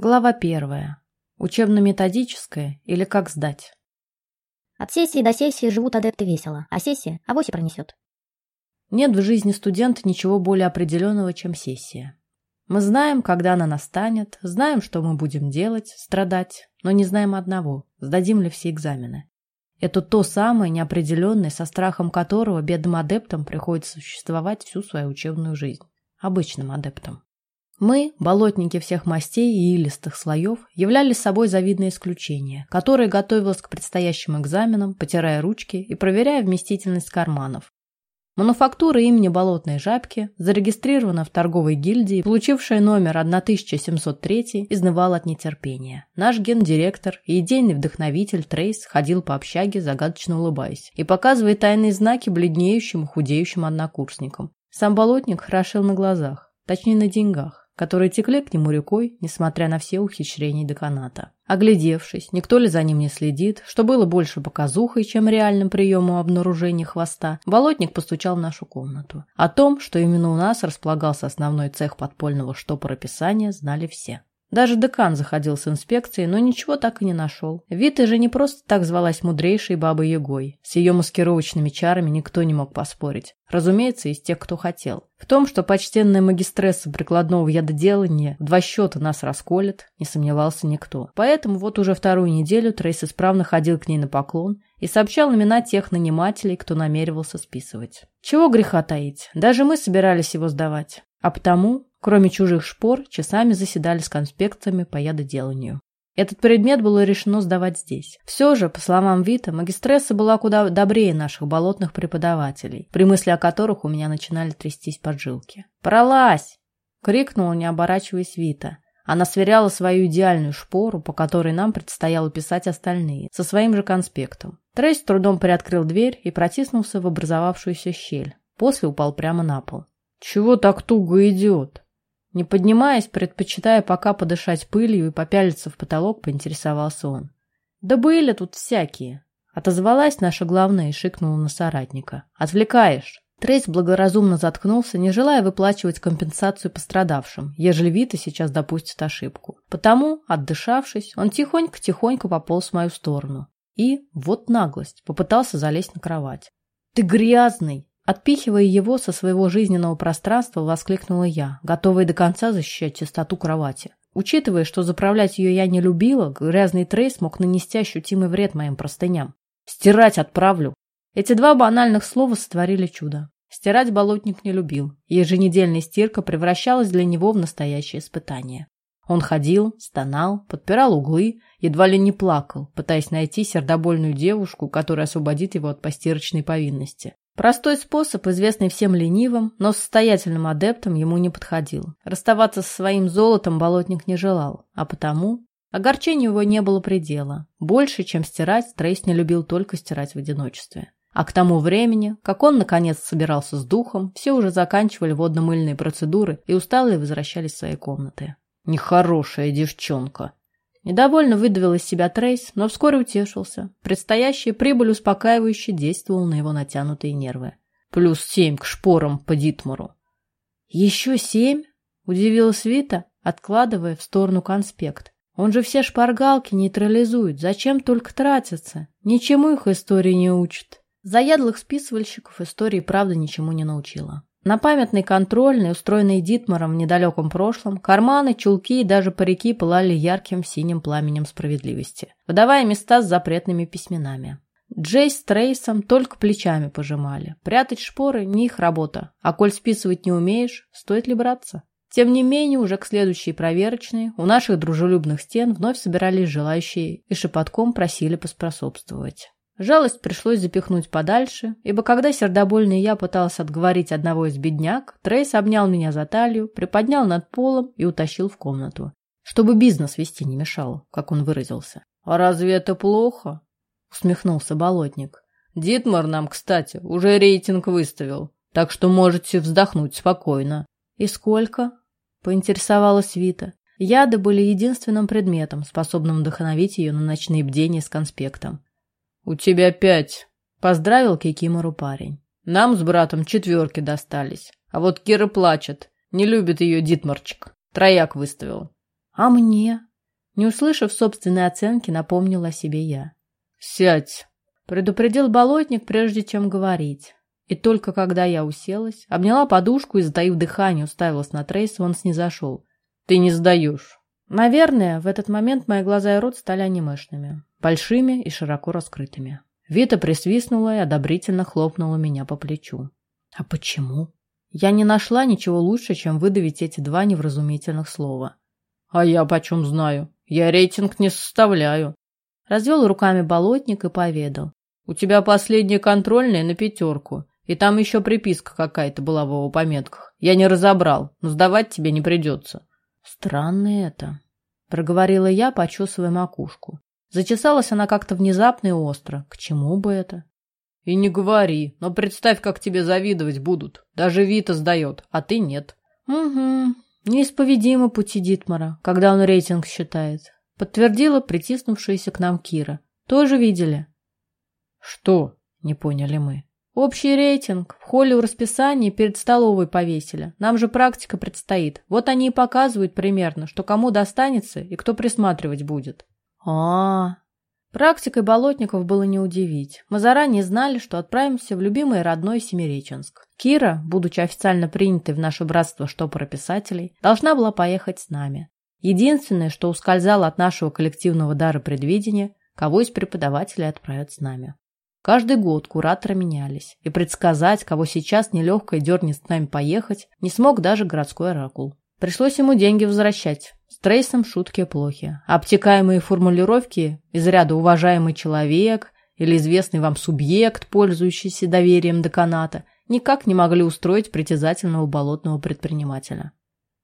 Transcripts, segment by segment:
Глава первая. Учебно-методическая или как сдать? От сессии до сессии живут адепты весело, а сессия авось и пронесет. Нет в жизни студента ничего более определенного, чем сессия. Мы знаем, когда она настанет, знаем, что мы будем делать, страдать, но не знаем одного, сдадим ли все экзамены. Это то самое неопределенное, со страхом которого бедным адептам приходится существовать всю свою учебную жизнь. Обычным адептам. Мы, болотники всех мастей и илистых слоев, являли собой завидное исключение, которое готовилось к предстоящим экзаменам, потирая ручки и проверяя вместительность карманов. Мануфактура имени Болотной Жабки, зарегистрирована в торговой гильдии, получившая номер 1703, изнывал от нетерпения. Наш гендиректор и идейный вдохновитель Трейс ходил по общаге, загадочно улыбаясь, и показывая тайные знаки бледнеющим и худеющим однокурсникам. Сам болотник хорошел на глазах, точнее на деньгах которые текли к нему рекой, несмотря на все ухищрения деканата. Оглядевшись, никто ли за ним не следит, что было больше показухой, чем реальным приемом обнаружения хвоста, болотник постучал в нашу комнату. О том, что именно у нас располагался основной цех подпольного штопорописания, знали все. Даже декан заходил с инспекцией, но ничего так и не нашел. Вита же не просто так звалась мудрейшей бабой Ягой. С ее маскировочными чарами никто не мог поспорить. Разумеется, из тех, кто хотел. В том, что почтенная магистресса прикладного ядоделания в два счета нас расколет, не сомневался никто. Поэтому вот уже вторую неделю Трейс исправно ходил к ней на поклон и сообщал имена тех нанимателей, кто намеревался списывать. Чего греха таить, даже мы собирались его сдавать. А потому Кроме чужих шпор, часами заседали с конспектами по ядоделанию. Этот предмет было решено сдавать здесь. Все же, по словам Вита, магистресса была куда добрее наших болотных преподавателей, при мысли о которых у меня начинали трястись поджилки. «Пролазь!» — крикнула, не оборачиваясь Вита. Она сверяла свою идеальную шпору, по которой нам предстояло писать остальные, со своим же конспектом. Трейс трудом приоткрыл дверь и протиснулся в образовавшуюся щель. После упал прямо на пол. «Чего так туго идет?» Не поднимаясь, предпочитая пока подышать пылью и попялиться в потолок, поинтересовался он. «Да были тут всякие!» Отозвалась наша главная и шикнула на соратника. «Отвлекаешь!» Трейс благоразумно заткнулся, не желая выплачивать компенсацию пострадавшим, ежели Вита сейчас допустит ошибку. Потому, отдышавшись, он тихонько-тихонько пополз в мою сторону. И, вот наглость, попытался залезть на кровать. «Ты грязный!» Отпихивая его со своего жизненного пространства, воскликнула я, готовая до конца защищать чистоту кровати. Учитывая, что заправлять ее я не любила, грязный трейс мог нанести ощутимый вред моим простыням. «Стирать отправлю!» Эти два банальных слова сотворили чудо. Стирать болотник не любил, еженедельная стирка превращалась для него в настоящее испытание. Он ходил, стонал, подпирал углы, едва ли не плакал, пытаясь найти сердобольную девушку, которая освободит его от постирочной повинности. Простой способ, известный всем ленивым, но состоятельным адептам ему не подходил. Расставаться со своим золотом болотник не желал, а потому огорчению его не было предела. Больше, чем стирать, Трейс не любил только стирать в одиночестве. А к тому времени, как он наконец собирался с духом, все уже заканчивали водно-мыльные процедуры и усталые возвращались в свои комнаты. «Нехорошая девчонка», Недовольно выдавил из себя Трейс, но вскоре утешился. Предстоящая прибыль успокаивающе действовала на его натянутые нервы. Плюс семь к шпорам по Дитмару. «Еще семь?» – удивилась Вита, откладывая в сторону конспект. «Он же все шпаргалки нейтрализует. Зачем только тратиться? Ничему их истории не учат». Заядлых списывальщиков истории правда ничему не научила. На памятной контрольной, устроенной Дитмаром в недалеком прошлом, карманы, чулки и даже парики пылали ярким синим пламенем справедливости, выдавая места с запретными письменами. Джейс с Трейсом только плечами пожимали. Прятать шпоры – не их работа, а коль списывать не умеешь, стоит ли браться? Тем не менее, уже к следующей проверочной у наших дружелюбных стен вновь собирались желающие и шепотком просили поспособствовать. Жалость пришлось запихнуть подальше, ибо когда сердобольный я пытался отговорить одного из бедняк, Трейс обнял меня за талию, приподнял над полом и утащил в комнату. Чтобы бизнес вести не мешало, как он выразился. «А разве это плохо?» — усмехнулся болотник. «Дитмар нам, кстати, уже рейтинг выставил, так что можете вздохнуть спокойно». «И сколько?» — поинтересовалась Вита. Яды были единственным предметом, способным вдохновить ее на ночные бдения с конспектом. «У тебя пять», — поздравил Кикимору парень. «Нам с братом четверки достались. А вот Кира плачет. Не любит ее Дитмарчик. Трояк выставил». «А мне?» Не услышав собственной оценки, напомнила себе я. «Сядь!» – предупредил болотник, прежде чем говорить. И только когда я уселась, обняла подушку и, затаив дыхание, уставилась на Трейса, он снизошел. «Ты не сдаешь!» Наверное, в этот момент мои глаза и рот стали анимешными, большими и широко раскрытыми. Вита присвистнула и одобрительно хлопнула меня по плечу. «А почему?» Я не нашла ничего лучше, чем выдавить эти два невразумительных слова. «А я почем знаю? Я рейтинг не составляю». Развел руками болотник и поведал. «У тебя последняя контрольная на пятерку, и там еще приписка какая-то была в его пометках. Я не разобрал, но сдавать тебе не придется». «Странно это», — проговорила я, почесывая макушку. Зачесалась она как-то внезапно и остро. К чему бы это? И не говори, но представь, как тебе завидовать будут. Даже Вита сдает, а ты нет. Угу, неисповедимы пути Дитмара, когда он рейтинг считает. Подтвердила притиснувшаяся к нам Кира. Тоже видели? Что? Не поняли мы. Общий рейтинг. В холле у расписания перед столовой повесили. Нам же практика предстоит. Вот они и показывают примерно, что кому достанется и кто присматривать будет. А, Практикой болотников было не удивить. Мы заранее знали, что отправимся в любимый родной Семиреченск. Кира, будучи официально принятой в наше братство штопора-писателей, должна была поехать с нами. Единственное, что ускользало от нашего коллективного дара предвидения, кого из преподавателей отправят с нами. Каждый год кураторы менялись, и предсказать, кого сейчас нелегкое дернет с нами поехать, не смог даже городской оракул. Пришлось ему деньги возвращать, с Трейсом шутки плохи. Обтекаемые формулировки из ряда «уважаемый человек» или «известный вам субъект, пользующийся доверием деканата» никак не могли устроить притязательного болотного предпринимателя.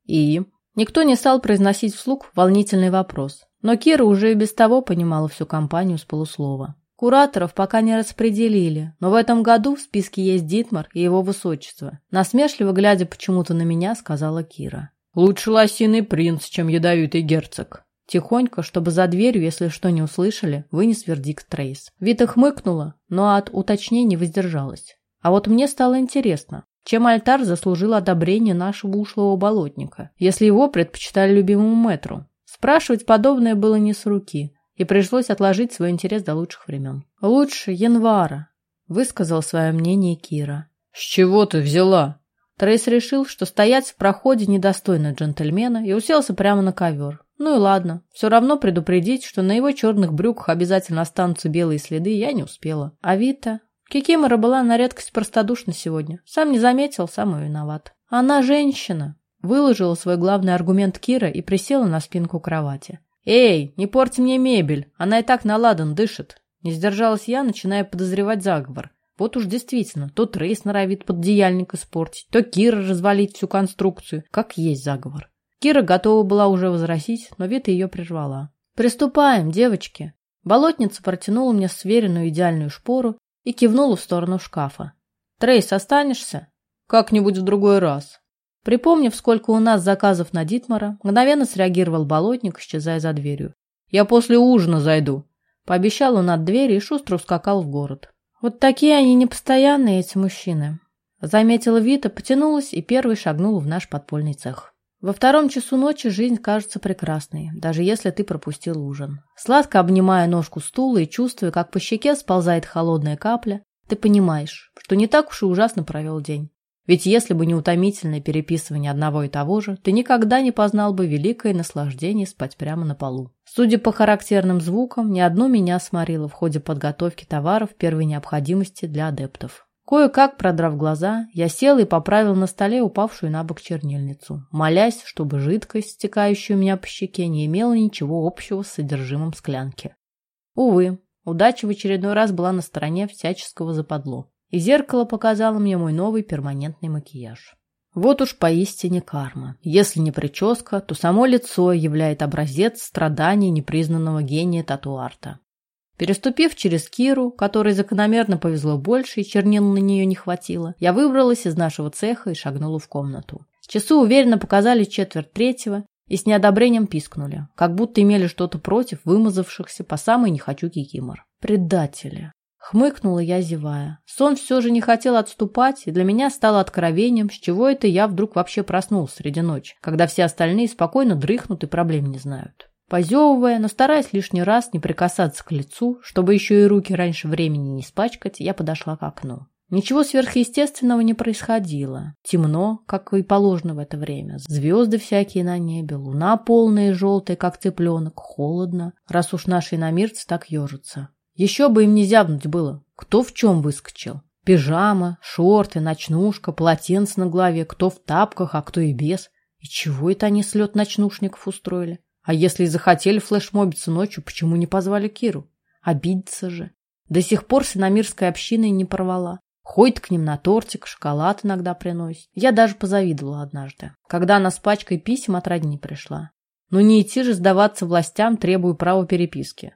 И никто не стал произносить вслух волнительный вопрос. Но Кира уже и без того понимала всю компанию с полуслова. Кураторов пока не распределили, но в этом году в списке есть Дитмар и его высочество. Насмешливо глядя почему-то на меня, сказала Кира. Лучше лосиный принц, чем ядовитый герцог. Тихонько, чтобы за дверью, если что не услышали, вынес вердикт Трейс. Вита хмыкнула, но от уточнений воздержалась. А вот мне стало интересно, чем альтар заслужил одобрение нашего ушлого болотника, если его предпочитали любимому мэтру. Спрашивать подобное было не с руки, и пришлось отложить свой интерес до лучших времен. «Лучше январа», — высказал свое мнение Кира. «С чего ты взяла?» Трейс решил, что стоять в проходе недостойно джентльмена и уселся прямо на ковер. Ну и ладно, все равно предупредить, что на его черных брюках обязательно останутся белые следы, я не успела. А Вита... Кикимора была на редкость простодушна сегодня. Сам не заметил, сам и виноват. Она женщина. Выложила свой главный аргумент Кира и присела на спинку кровати. «Эй, не порти мне мебель, она и так наладан дышит». Не сдержалась я, начиная подозревать заговор. Вот уж действительно, то Трейс норовит поддеяльник испортить, то Кира развалить всю конструкцию. Как есть заговор. Кира готова была уже возразить, но Вита ее прервала. «Приступаем, девочки!» Болотница протянула мне сверенную идеальную шпору и кивнула в сторону шкафа. «Трейс, останешься?» «Как-нибудь в другой раз». Припомнив, сколько у нас заказов на Дитмара, мгновенно среагировал болотник, исчезая за дверью. «Я после ужина зайду», — пообещал он от двери и шустро ускакал в город. Вот такие они непостоянные, эти мужчины. Заметила Вита, потянулась и первой шагнула в наш подпольный цех. Во втором часу ночи жизнь кажется прекрасной, даже если ты пропустил ужин. Сладко обнимая ножку стула и чувствуя, как по щеке сползает холодная капля, ты понимаешь, что не так уж и ужасно провел день. Ведь если бы не утомительное переписывание одного и того же, ты никогда не познал бы великое наслаждение спать прямо на полу. Судя по характерным звукам, ни одно меня сморило в ходе подготовки товаров первой необходимости для адептов. Кое-как, продрав глаза, я сел и поправил на столе упавшую на бок чернильницу, молясь, чтобы жидкость, стекающая у меня по щеке, не имела ничего общего с содержимым склянки. Увы, удача в очередной раз была на стороне всяческого западло и зеркало показало мне мой новый перманентный макияж. Вот уж поистине карма. Если не прическа, то само лицо являет образец страданий непризнанного гения татуарта. Переступив через Киру, которой закономерно повезло больше и чернил на нее не хватило, я выбралась из нашего цеха и шагнула в комнату. Часы уверенно показали четверть третьего и с неодобрением пискнули, как будто имели что-то против вымазавшихся по самой не хочу кикимор. Предатели. Хмыкнула я, зевая. Сон все же не хотел отступать, и для меня стало откровением, с чего это я вдруг вообще проснулся среди ночи, когда все остальные спокойно дрыхнут и проблем не знают. Позевывая, но стараясь лишний раз не прикасаться к лицу, чтобы еще и руки раньше времени не испачкать, я подошла к окну. Ничего сверхъестественного не происходило. Темно, как и положено в это время. Звезды всякие на небе, луна полная и желтая, как цыпленок. Холодно, раз уж наши иномирцы так ежатся. Еще бы им не зябнуть было. Кто в чем выскочил? Пижама, шорты, ночнушка, полотенце на голове, кто в тапках, а кто и без. И чего это они слет ночнушников устроили? А если и захотели флешмобиться ночью, почему не позвали Киру? Обидеться же. До сих пор с иномирской общиной не порвала. Ходит к ним на тортик, шоколад иногда приносит. Я даже позавидовала однажды, когда она с пачкой писем от родни пришла. Но не идти же сдаваться властям, требую права переписки.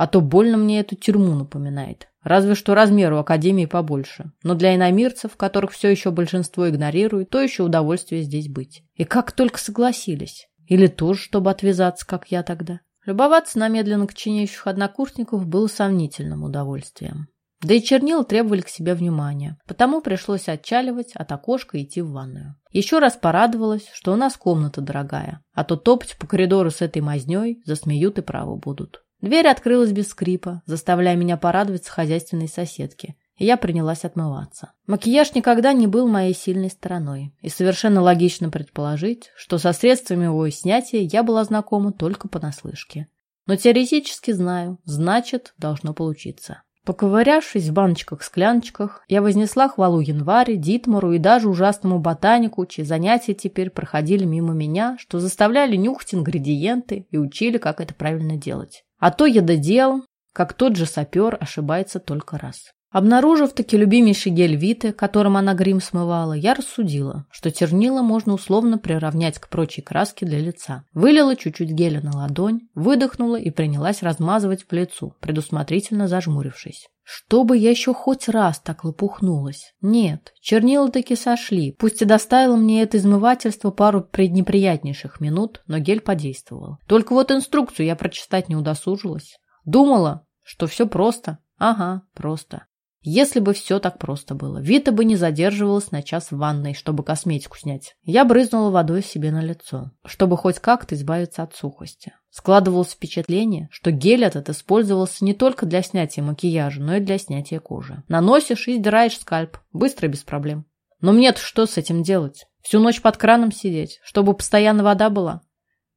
А то больно мне эту тюрьму напоминает. Разве что размеру Академии побольше. Но для иномирцев, которых все еще большинство игнорирует, то еще удовольствие здесь быть. И как только согласились. Или тоже, чтобы отвязаться, как я тогда. Любоваться на медленно коченеющих однокурсников было сомнительным удовольствием. Да и чернила требовали к себе внимания, потому пришлось отчаливать от окошка и идти в ванную. Еще раз порадовалась, что у нас комната дорогая, а то топать по коридору с этой мазней засмеют и право будут. Дверь открылась без скрипа, заставляя меня порадоваться хозяйственной соседке, и я принялась отмываться. Макияж никогда не был моей сильной стороной, и совершенно логично предположить, что со средствами его снятия я была знакома только понаслышке. Но теоретически знаю, значит, должно получиться. Поковырявшись в баночках-скляночках, я вознесла хвалу январе, Дитмару и даже ужасному ботанику, чьи занятия теперь проходили мимо меня, что заставляли нюхать ингредиенты и учили, как это правильно делать. А то ядодел, как тот же сапер, ошибается только раз. Обнаружив таки любимейший гель Виты, которым она грим смывала, я рассудила, что чернила можно условно приравнять к прочей краске для лица. Вылила чуть-чуть геля на ладонь, выдохнула и принялась размазывать по лицу, предусмотрительно зажмурившись. Чтобы я еще хоть раз так лопухнулась. Нет, чернила таки сошли. Пусть и доставило мне это измывательство пару преднеприятнейших минут, но гель подействовал. Только вот инструкцию я прочитать не удосужилась. Думала, что все просто. Ага, просто. Если бы все так просто было, Вита бы не задерживалась на час в ванной, чтобы косметику снять. Я брызнула водой себе на лицо, чтобы хоть как-то избавиться от сухости. Складывалось впечатление, что гель этот использовался не только для снятия макияжа, но и для снятия кожи. Наносишь и сдираешь скальп. Быстро и без проблем. Но мне-то что с этим делать? Всю ночь под краном сидеть, чтобы постоянно вода была?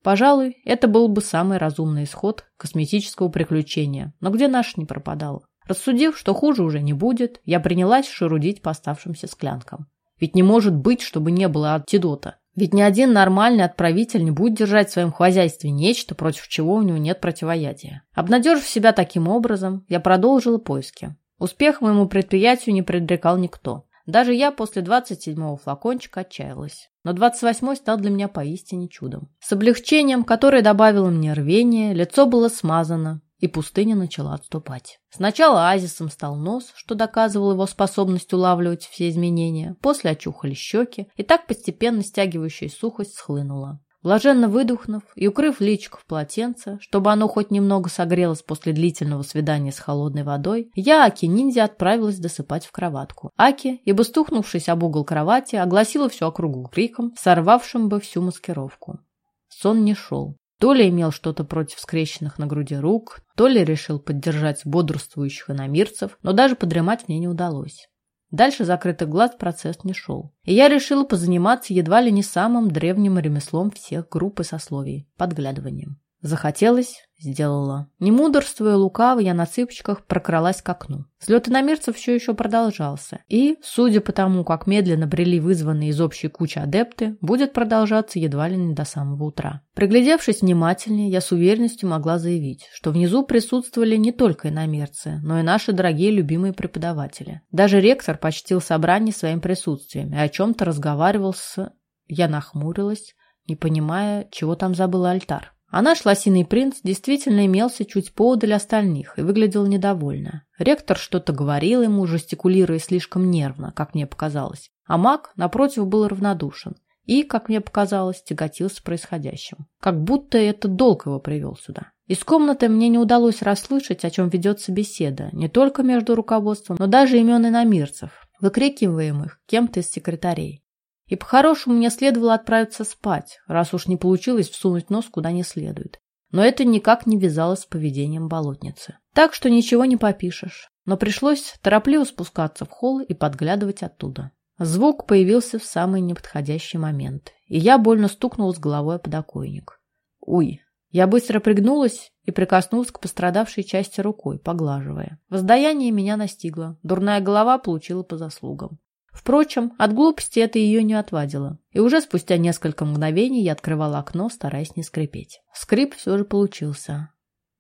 Пожалуй, это был бы самый разумный исход косметического приключения, но где наш не пропадала. Рассудив, что хуже уже не будет, я принялась шерудить по оставшимся склянкам. Ведь не может быть, чтобы не было антидота. Ведь ни один нормальный отправитель не будет держать в своем хозяйстве нечто, против чего у него нет противоядия. Обнадежив себя таким образом, я продолжила поиски. Успех моему предприятию не предрекал никто. Даже я после 27-го флакончика отчаялась. Но 28-й стал для меня поистине чудом. С облегчением, которое добавило мне рвение, лицо было смазано, и пустыня начала отступать. Сначала оазисом стал нос, что доказывал его способность улавливать все изменения, после очухали щеки, и так постепенно стягивающая сухость схлынула. Блаженно выдохнув и укрыв личико в полотенце, чтобы оно хоть немного согрелось после длительного свидания с холодной водой, я, Аки-ниндзя, отправилась досыпать в кроватку. Аки, ибо стукнувшись об угол кровати, огласила всю округу криком, сорвавшим бы всю маскировку. Сон не шел. То ли имел что-то против скрещенных на груди рук, то ли решил поддержать бодрствующих иномирцев, но даже подремать мне не удалось. Дальше закрытых глаз процесс не шел. И я решила позаниматься едва ли не самым древним ремеслом всех групп и сословий – подглядыванием. Захотелось – сделала. Не мудрствуя лукаво, я на цыпочках прокралась к окну. Взлет иномерцев все еще продолжался. И, судя по тому, как медленно брели вызванные из общей кучи адепты, будет продолжаться едва ли не до самого утра. Приглядевшись внимательнее, я с уверенностью могла заявить, что внизу присутствовали не только иномерцы, но и наши дорогие любимые преподаватели. Даже ректор почтил собрание своим присутствием и о чем-то разговаривал с... Я нахмурилась, не понимая, чего там забыл альтар. А наш лосиный принц действительно имелся чуть поодаль остальных и выглядел недовольно. Ректор что-то говорил ему, жестикулируя слишком нервно, как мне показалось. А маг, напротив, был равнодушен и, как мне показалось, тяготился происходящим. Как будто это долг его привел сюда. Из комнаты мне не удалось расслышать, о чем ведется беседа, не только между руководством, но даже имен иномирцев, выкрикиваемых кем-то из секретарей. И по-хорошему мне следовало отправиться спать, раз уж не получилось всунуть нос куда не следует. но это никак не вязалось с поведением болотницы. Так что ничего не попишешь. Но пришлось торопливо спускаться в холл и подглядывать оттуда. Звук появился в самый неподходящий момент, и я больно стукнула с головой о подоконник. Уй! Я быстро пригнулась и прикоснулась к пострадавшей части рукой, поглаживая. Воздаяние меня настигло. Дурная голова получила по заслугам. Впрочем, от глупости это ее не отвадило. И уже спустя несколько мгновений я открывала окно, стараясь не скрипеть. Скрип все же получился.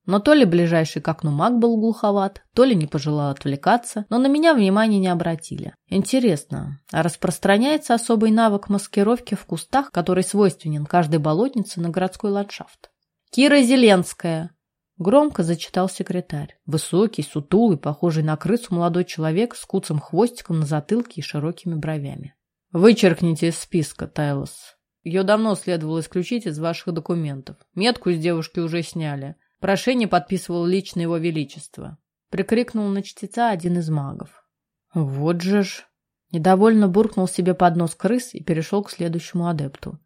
Но то ли ближайший к окну маг был глуховат, то ли не пожелал отвлекаться, но на меня внимания не обратили. Интересно, а распространяется особый навык маскировки в кустах, который свойственен каждой болотнице на городской ландшафт? «Кира Зеленская!» Громко зачитал секретарь. Высокий, сутулый, похожий на крысу молодой человек с куцым хвостиком на затылке и широкими бровями. «Вычеркните из списка, Тайлос. Ее давно следовало исключить из ваших документов. Метку с девушки уже сняли. Прошение подписывал лично его величество. Прикрикнул на чтеца один из магов. Вот же ж. Недовольно буркнул себе под нос крыс и перешел к следующему адепту.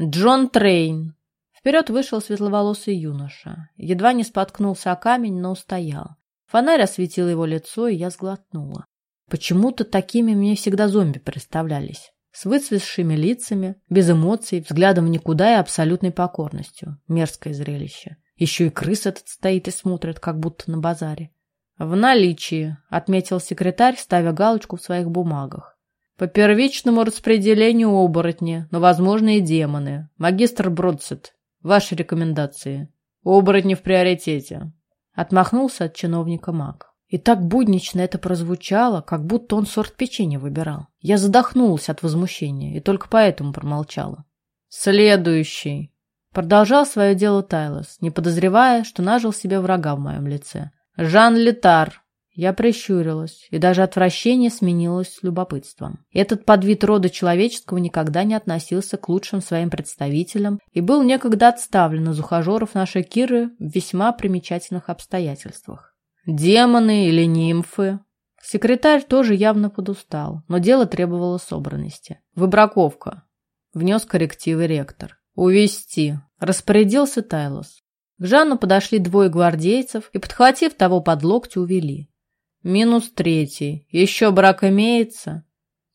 Джон Трейн. Вперед вышел светловолосый юноша. Едва не споткнулся о камень, но устоял. Фонарь осветил его лицо, и я сглотнула. Почему-то такими мне всегда зомби представлялись. С выцветшими лицами, без эмоций, взглядом никуда и абсолютной покорностью. Мерзкое зрелище. Еще и крыс этот стоит и смотрит, как будто на базаре. В наличии, отметил секретарь, ставя галочку в своих бумагах. По первичному распределению оборотни, но возможно и демоны. Магистр Бродсет, ваши рекомендации. Оборотни в приоритете. Отмахнулся от чиновника маг. И так буднично это прозвучало, как будто он сорт печенья выбирал. Я задохнулась от возмущения и только поэтому промолчала. Следующий. Продолжал свое дело Тайлос, не подозревая, что нажил себе врага в моем лице. «Жан Летар!» Я прищурилась, и даже отвращение сменилось любопытством. Этот подвид рода человеческого никогда не относился к лучшим своим представителям и был некогда отставлен из ухажеров нашей Киры в весьма примечательных обстоятельствах. Демоны или нимфы? Секретарь тоже явно подустал, но дело требовало собранности. Выбраковка. Внес коррективы ректор. Увести. Распорядился Тайлос. К Жанну подошли двое гвардейцев и, подхватив того под локти, увели. Минус третий. Еще брак имеется?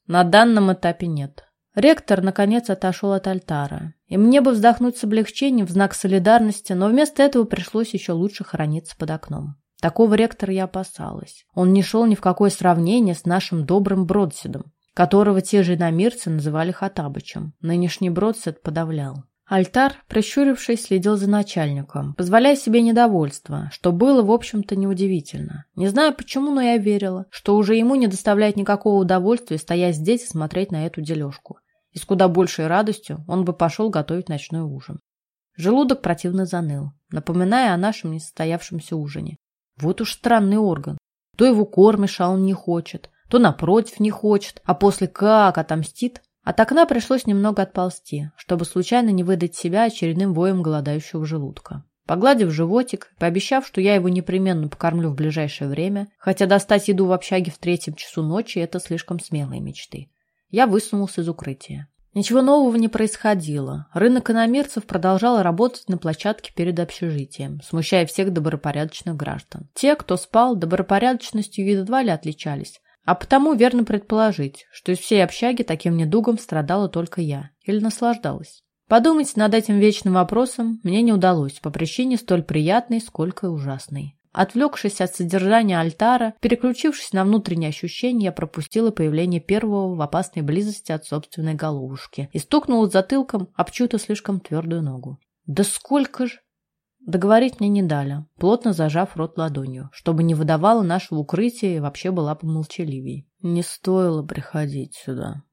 На данном этапе нет. Ректор, наконец, отошел от альтара. И мне бы вздохнуть с облегчением в знак солидарности, но вместо этого пришлось еще лучше храниться под окном. Такого ректора я опасалась. Он не шел ни в какое сравнение с нашим добрым Бродсидом, которого те же иномирцы называли Хатабычем. Нынешний Бродсид подавлял. Альтар, прищурившись, следил за начальником, позволяя себе недовольство, что было, в общем-то, неудивительно. Не знаю почему, но я верила, что уже ему не доставляет никакого удовольствия стоять здесь и смотреть на эту дележку. И с куда большей радостью он бы пошел готовить ночной ужин. Желудок противно заныл, напоминая о нашем несостоявшемся ужине. Вот уж странный орган. То его кормишь, а он не хочет, то напротив не хочет, а после как отомстит, от окна пришлось немного отползти, чтобы случайно не выдать себя очередным воем голодающего желудка. Погладив животик, пообещав, что я его непременно покормлю в ближайшее время, хотя достать еду в общаге в третьем часу ночи – это слишком смелые мечты, я высунулся из укрытия. Ничего нового не происходило. Рынок иномерцев продолжал работать на площадке перед общежитием, смущая всех добропорядочных граждан. Те, кто спал, добропорядочностью едва ли отличались, а потому верно предположить, что из всей общаги таким недугом страдала только я. Или наслаждалась. Подумать над этим вечным вопросом мне не удалось по причине столь приятной, сколько и ужасной. Отвлекшись от содержания альтара, переключившись на внутренние ощущения, я пропустила появление первого в опасной близости от собственной головушки и стукнула затылком об чью-то слишком твердую ногу. «Да сколько ж...» Договорить мне не дали, плотно зажав рот ладонью, чтобы не выдавала нашего укрытия и вообще была помолчаливей. Не стоило приходить сюда.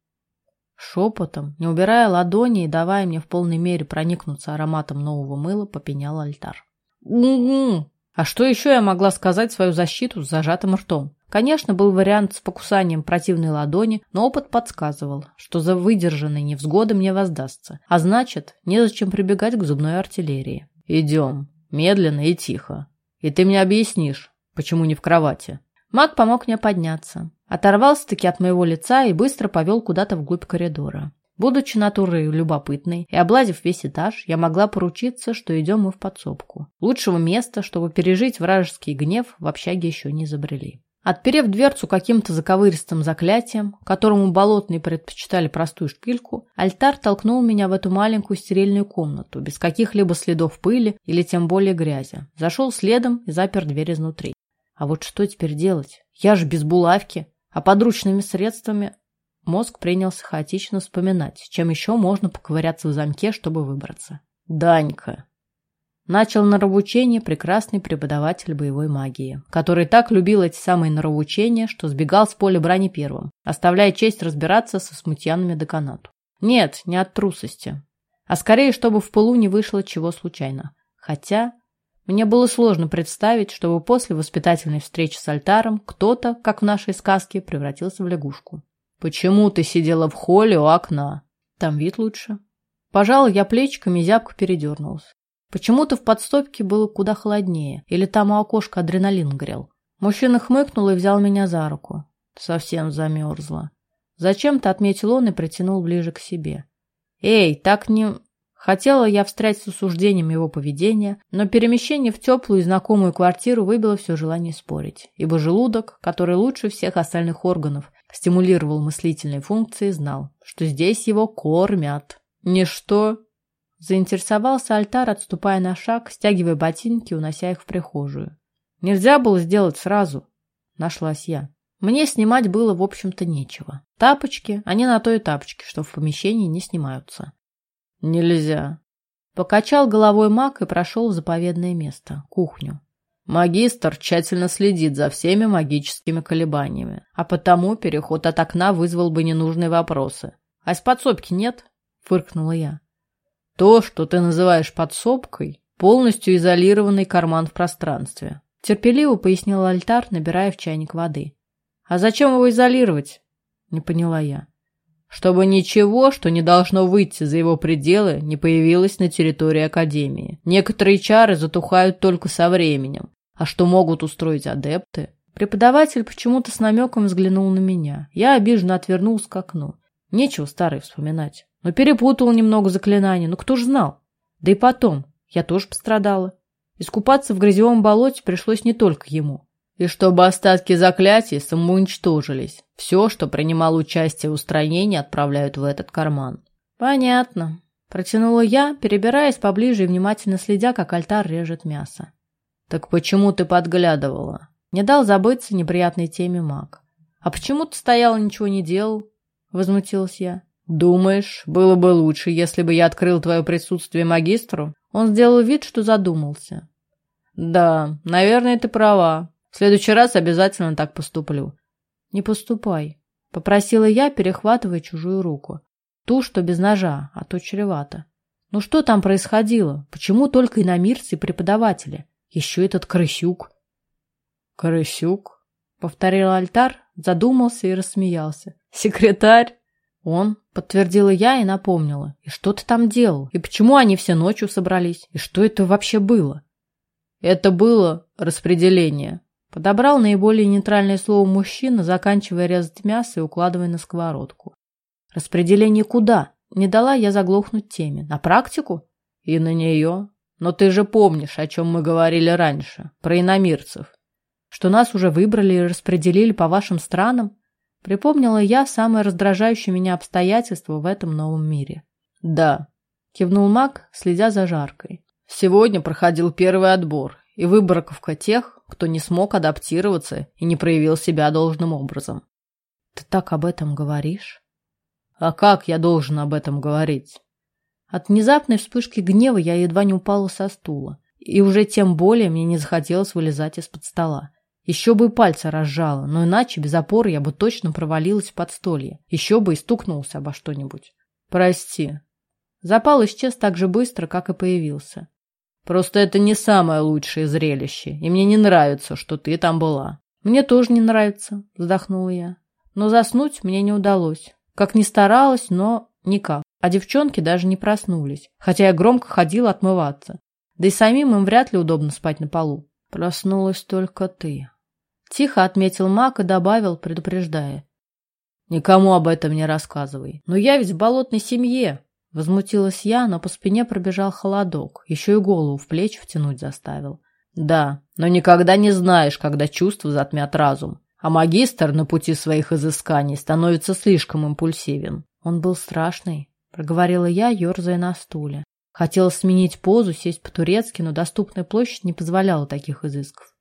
Шепотом, не убирая ладони и давая мне в полной мере проникнуться ароматом нового мыла, попенял альтар. «У-у-у!» А что еще я могла сказать свою защиту с зажатым ртом? Конечно, был вариант с покусанием противной ладони, но опыт подсказывал, что за выдержанные невзгоды мне воздастся, а значит, незачем прибегать к зубной артиллерии. «Идем. Медленно и тихо. И ты мне объяснишь, почему не в кровати». Маг помог мне подняться. Оторвался-таки от моего лица и быстро повел куда-то вглубь коридора. Будучи натурой любопытной и облазив весь этаж, я могла поручиться, что идем мы в подсобку. Лучшего места, чтобы пережить вражеский гнев, в общаге еще не изобрели. Отперев дверцу каким-то заковыристым заклятием, которому болотные предпочитали простую шпильку, альтар толкнул меня в эту маленькую стерильную комнату, без каких-либо следов пыли или тем более грязи. Зашел следом и запер дверь изнутри. А вот что теперь делать? Я же без булавки, а подручными средствами Мозг принялся хаотично вспоминать, чем еще можно поковыряться в замке, чтобы выбраться. «Данька!» Начал норовучение прекрасный преподаватель боевой магии, который так любил эти самые норовучения, что сбегал с поля брани первым, оставляя честь разбираться со смутьянами деканату. Нет, не от трусости, а скорее, чтобы в полу не вышло чего случайно. Хотя мне было сложно представить, чтобы после воспитательной встречи с альтаром кто-то, как в нашей сказке, превратился в лягушку. «Почему ты сидела в холле у окна?» «Там вид лучше». Пожалуй, я плечиками зябко передернулся. Почему-то в подстопке было куда холоднее, или там у окошка адреналин грел. Мужчина хмыкнул и взял меня за руку. Совсем замерзла. Зачем-то отметил он и притянул ближе к себе. «Эй, так не...» Хотела я встрять с осуждением его поведения, но перемещение в теплую и знакомую квартиру выбило все желание спорить, ибо желудок, который лучше всех остальных органов стимулировал мыслительные функции, знал, что здесь его кормят. Ничто. Заинтересовался альтар, отступая на шаг, стягивая ботинки, унося их в прихожую. Нельзя было сделать сразу. Нашлась я. Мне снимать было, в общем-то, нечего. Тапочки, они на то и тапочки, что в помещении не снимаются. Нельзя. Покачал головой маг и прошел в заповедное место, кухню. Магистр тщательно следит за всеми магическими колебаниями, а потому переход от окна вызвал бы ненужные вопросы. «А с подсобки нет?» – фыркнула я. «То, что ты называешь подсобкой, полностью изолированный карман в пространстве», – терпеливо пояснил альтар, набирая в чайник воды. «А зачем его изолировать?» – не поняла я. «Чтобы ничего, что не должно выйти за его пределы, не появилось на территории Академии. Некоторые чары затухают только со временем, а что могут устроить адепты? Преподаватель почему-то с намеком взглянул на меня. Я обиженно отвернулся к окну. Нечего старое вспоминать. Но перепутал немного заклинаний. Но кто ж знал? Да и потом, я тоже пострадала. Искупаться в грязевом болоте пришлось не только ему. И чтобы остатки заклятий самоуничтожились. Все, что принимало участие в устранении, отправляют в этот карман. Понятно. Протянула я, перебираясь поближе и внимательно следя, как альтар режет мясо. «Так почему ты подглядывала?» Не дал забыться неприятной теме маг. «А почему ты стоял и ничего не делал?» Возмутилась я. «Думаешь, было бы лучше, если бы я открыл твое присутствие магистру?» Он сделал вид, что задумался. «Да, наверное, ты права. В следующий раз обязательно так поступлю». «Не поступай», — попросила я, перехватывая чужую руку. Ту, что без ножа, а то чревато. «Ну что там происходило? Почему только иномирцы и преподаватели? Еще этот крысюк. Крысюк? Повторил альтар, задумался и рассмеялся. Секретарь? Он, подтвердила я и напомнила. И что ты там делал? И почему они все ночью собрались? И что это вообще было? Это было распределение. Подобрал наиболее нейтральное слово мужчина, заканчивая резать мясо и укладывая на сковородку. Распределение куда? Не дала я заглохнуть теме. На практику? И на нее. Но ты же помнишь, о чем мы говорили раньше, про иномирцев. Что нас уже выбрали и распределили по вашим странам? Припомнила я самое раздражающее меня обстоятельство в этом новом мире. Да, кивнул маг, следя за жаркой. Сегодня проходил первый отбор и выборковка тех, кто не смог адаптироваться и не проявил себя должным образом. Ты так об этом говоришь? А как я должен об этом говорить? От внезапной вспышки гнева я едва не упала со стула. И уже тем более мне не захотелось вылезать из-под стола. Еще бы и пальцы разжала, но иначе без опоры я бы точно провалилась в подстолье. Еще бы и стукнулся обо что-нибудь. Прости. Запал исчез так же быстро, как и появился. Просто это не самое лучшее зрелище, и мне не нравится, что ты там была. Мне тоже не нравится, вздохнула я. Но заснуть мне не удалось. Как ни старалась, но никак. А девчонки даже не проснулись, хотя я громко ходила отмываться. Да и самим им вряд ли удобно спать на полу. Проснулась только ты. Тихо отметил Мак и добавил, предупреждая. Никому об этом не рассказывай. Но я ведь в болотной семье. Возмутилась я, но по спине пробежал холодок. Еще и голову в плечи втянуть заставил. Да, но никогда не знаешь, когда чувства затмят разум. А магистр на пути своих изысканий становится слишком импульсивен. Он был страшный, проговорила я, ерзая на стуле. Хотела сменить позу, сесть по-турецки, но доступная площадь не позволяла таких изысков.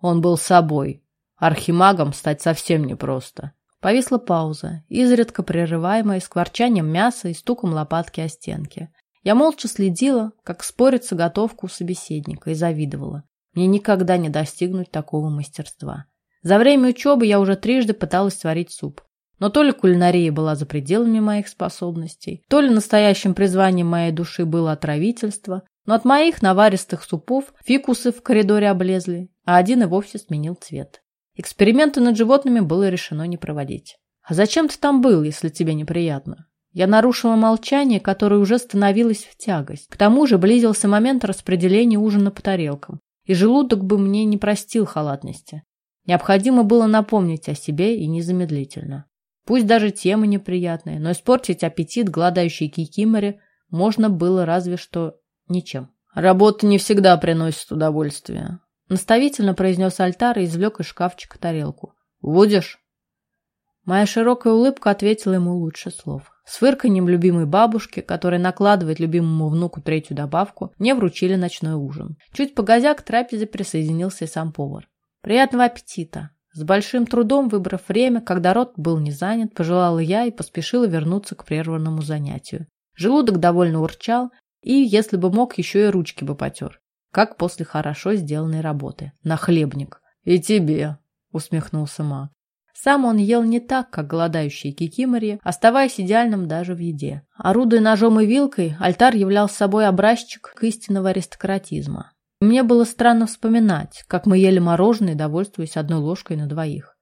Он был собой. Архимагом стать совсем непросто. Повисла пауза, изредка прерываемая скворчанием мяса и стуком лопатки о стенки. Я молча следила, как спорится готовку у собеседника, и завидовала. Мне никогда не достигнуть такого мастерства. За время учебы я уже трижды пыталась сварить суп. Но то ли кулинария была за пределами моих способностей, то ли настоящим призванием моей души было отравительство, но от моих наваристых супов фикусы в коридоре облезли, а один и вовсе сменил цвет. Эксперименты над животными было решено не проводить. «А зачем ты там был, если тебе неприятно?» Я нарушила молчание, которое уже становилось в тягость. К тому же близился момент распределения ужина по тарелкам, и желудок бы мне не простил халатности. Необходимо было напомнить о себе и незамедлительно. Пусть даже тема неприятная, но испортить аппетит голодающей кикиморе можно было разве что ничем. Работа не всегда приносит удовольствие. Наставительно произнес Альтар и извлек из шкафчика тарелку. «Будешь?» Моя широкая улыбка ответила ему лучше слов. С фырканьем любимой бабушки, которая накладывает любимому внуку третью добавку, мне вручили ночной ужин. Чуть погодя, к трапезе присоединился и сам повар. «Приятного аппетита!» С большим трудом, выбрав время, когда рот был не занят, пожелала я и поспешила вернуться к прерванному занятию. Желудок довольно урчал, и, если бы мог, еще и ручки бы потер. Как после хорошо сделанной работы. На хлебник. «И тебе», — усмехнулся маг. Сам он ел не так, как голодающие кикимори, оставаясь идеальным даже в еде. Орудуя ножом и вилкой, альтар являл собой образчик истинного аристократизма. Мне было странно вспоминать, как мы ели мороженое, довольствуясь одной ложкой на двоих.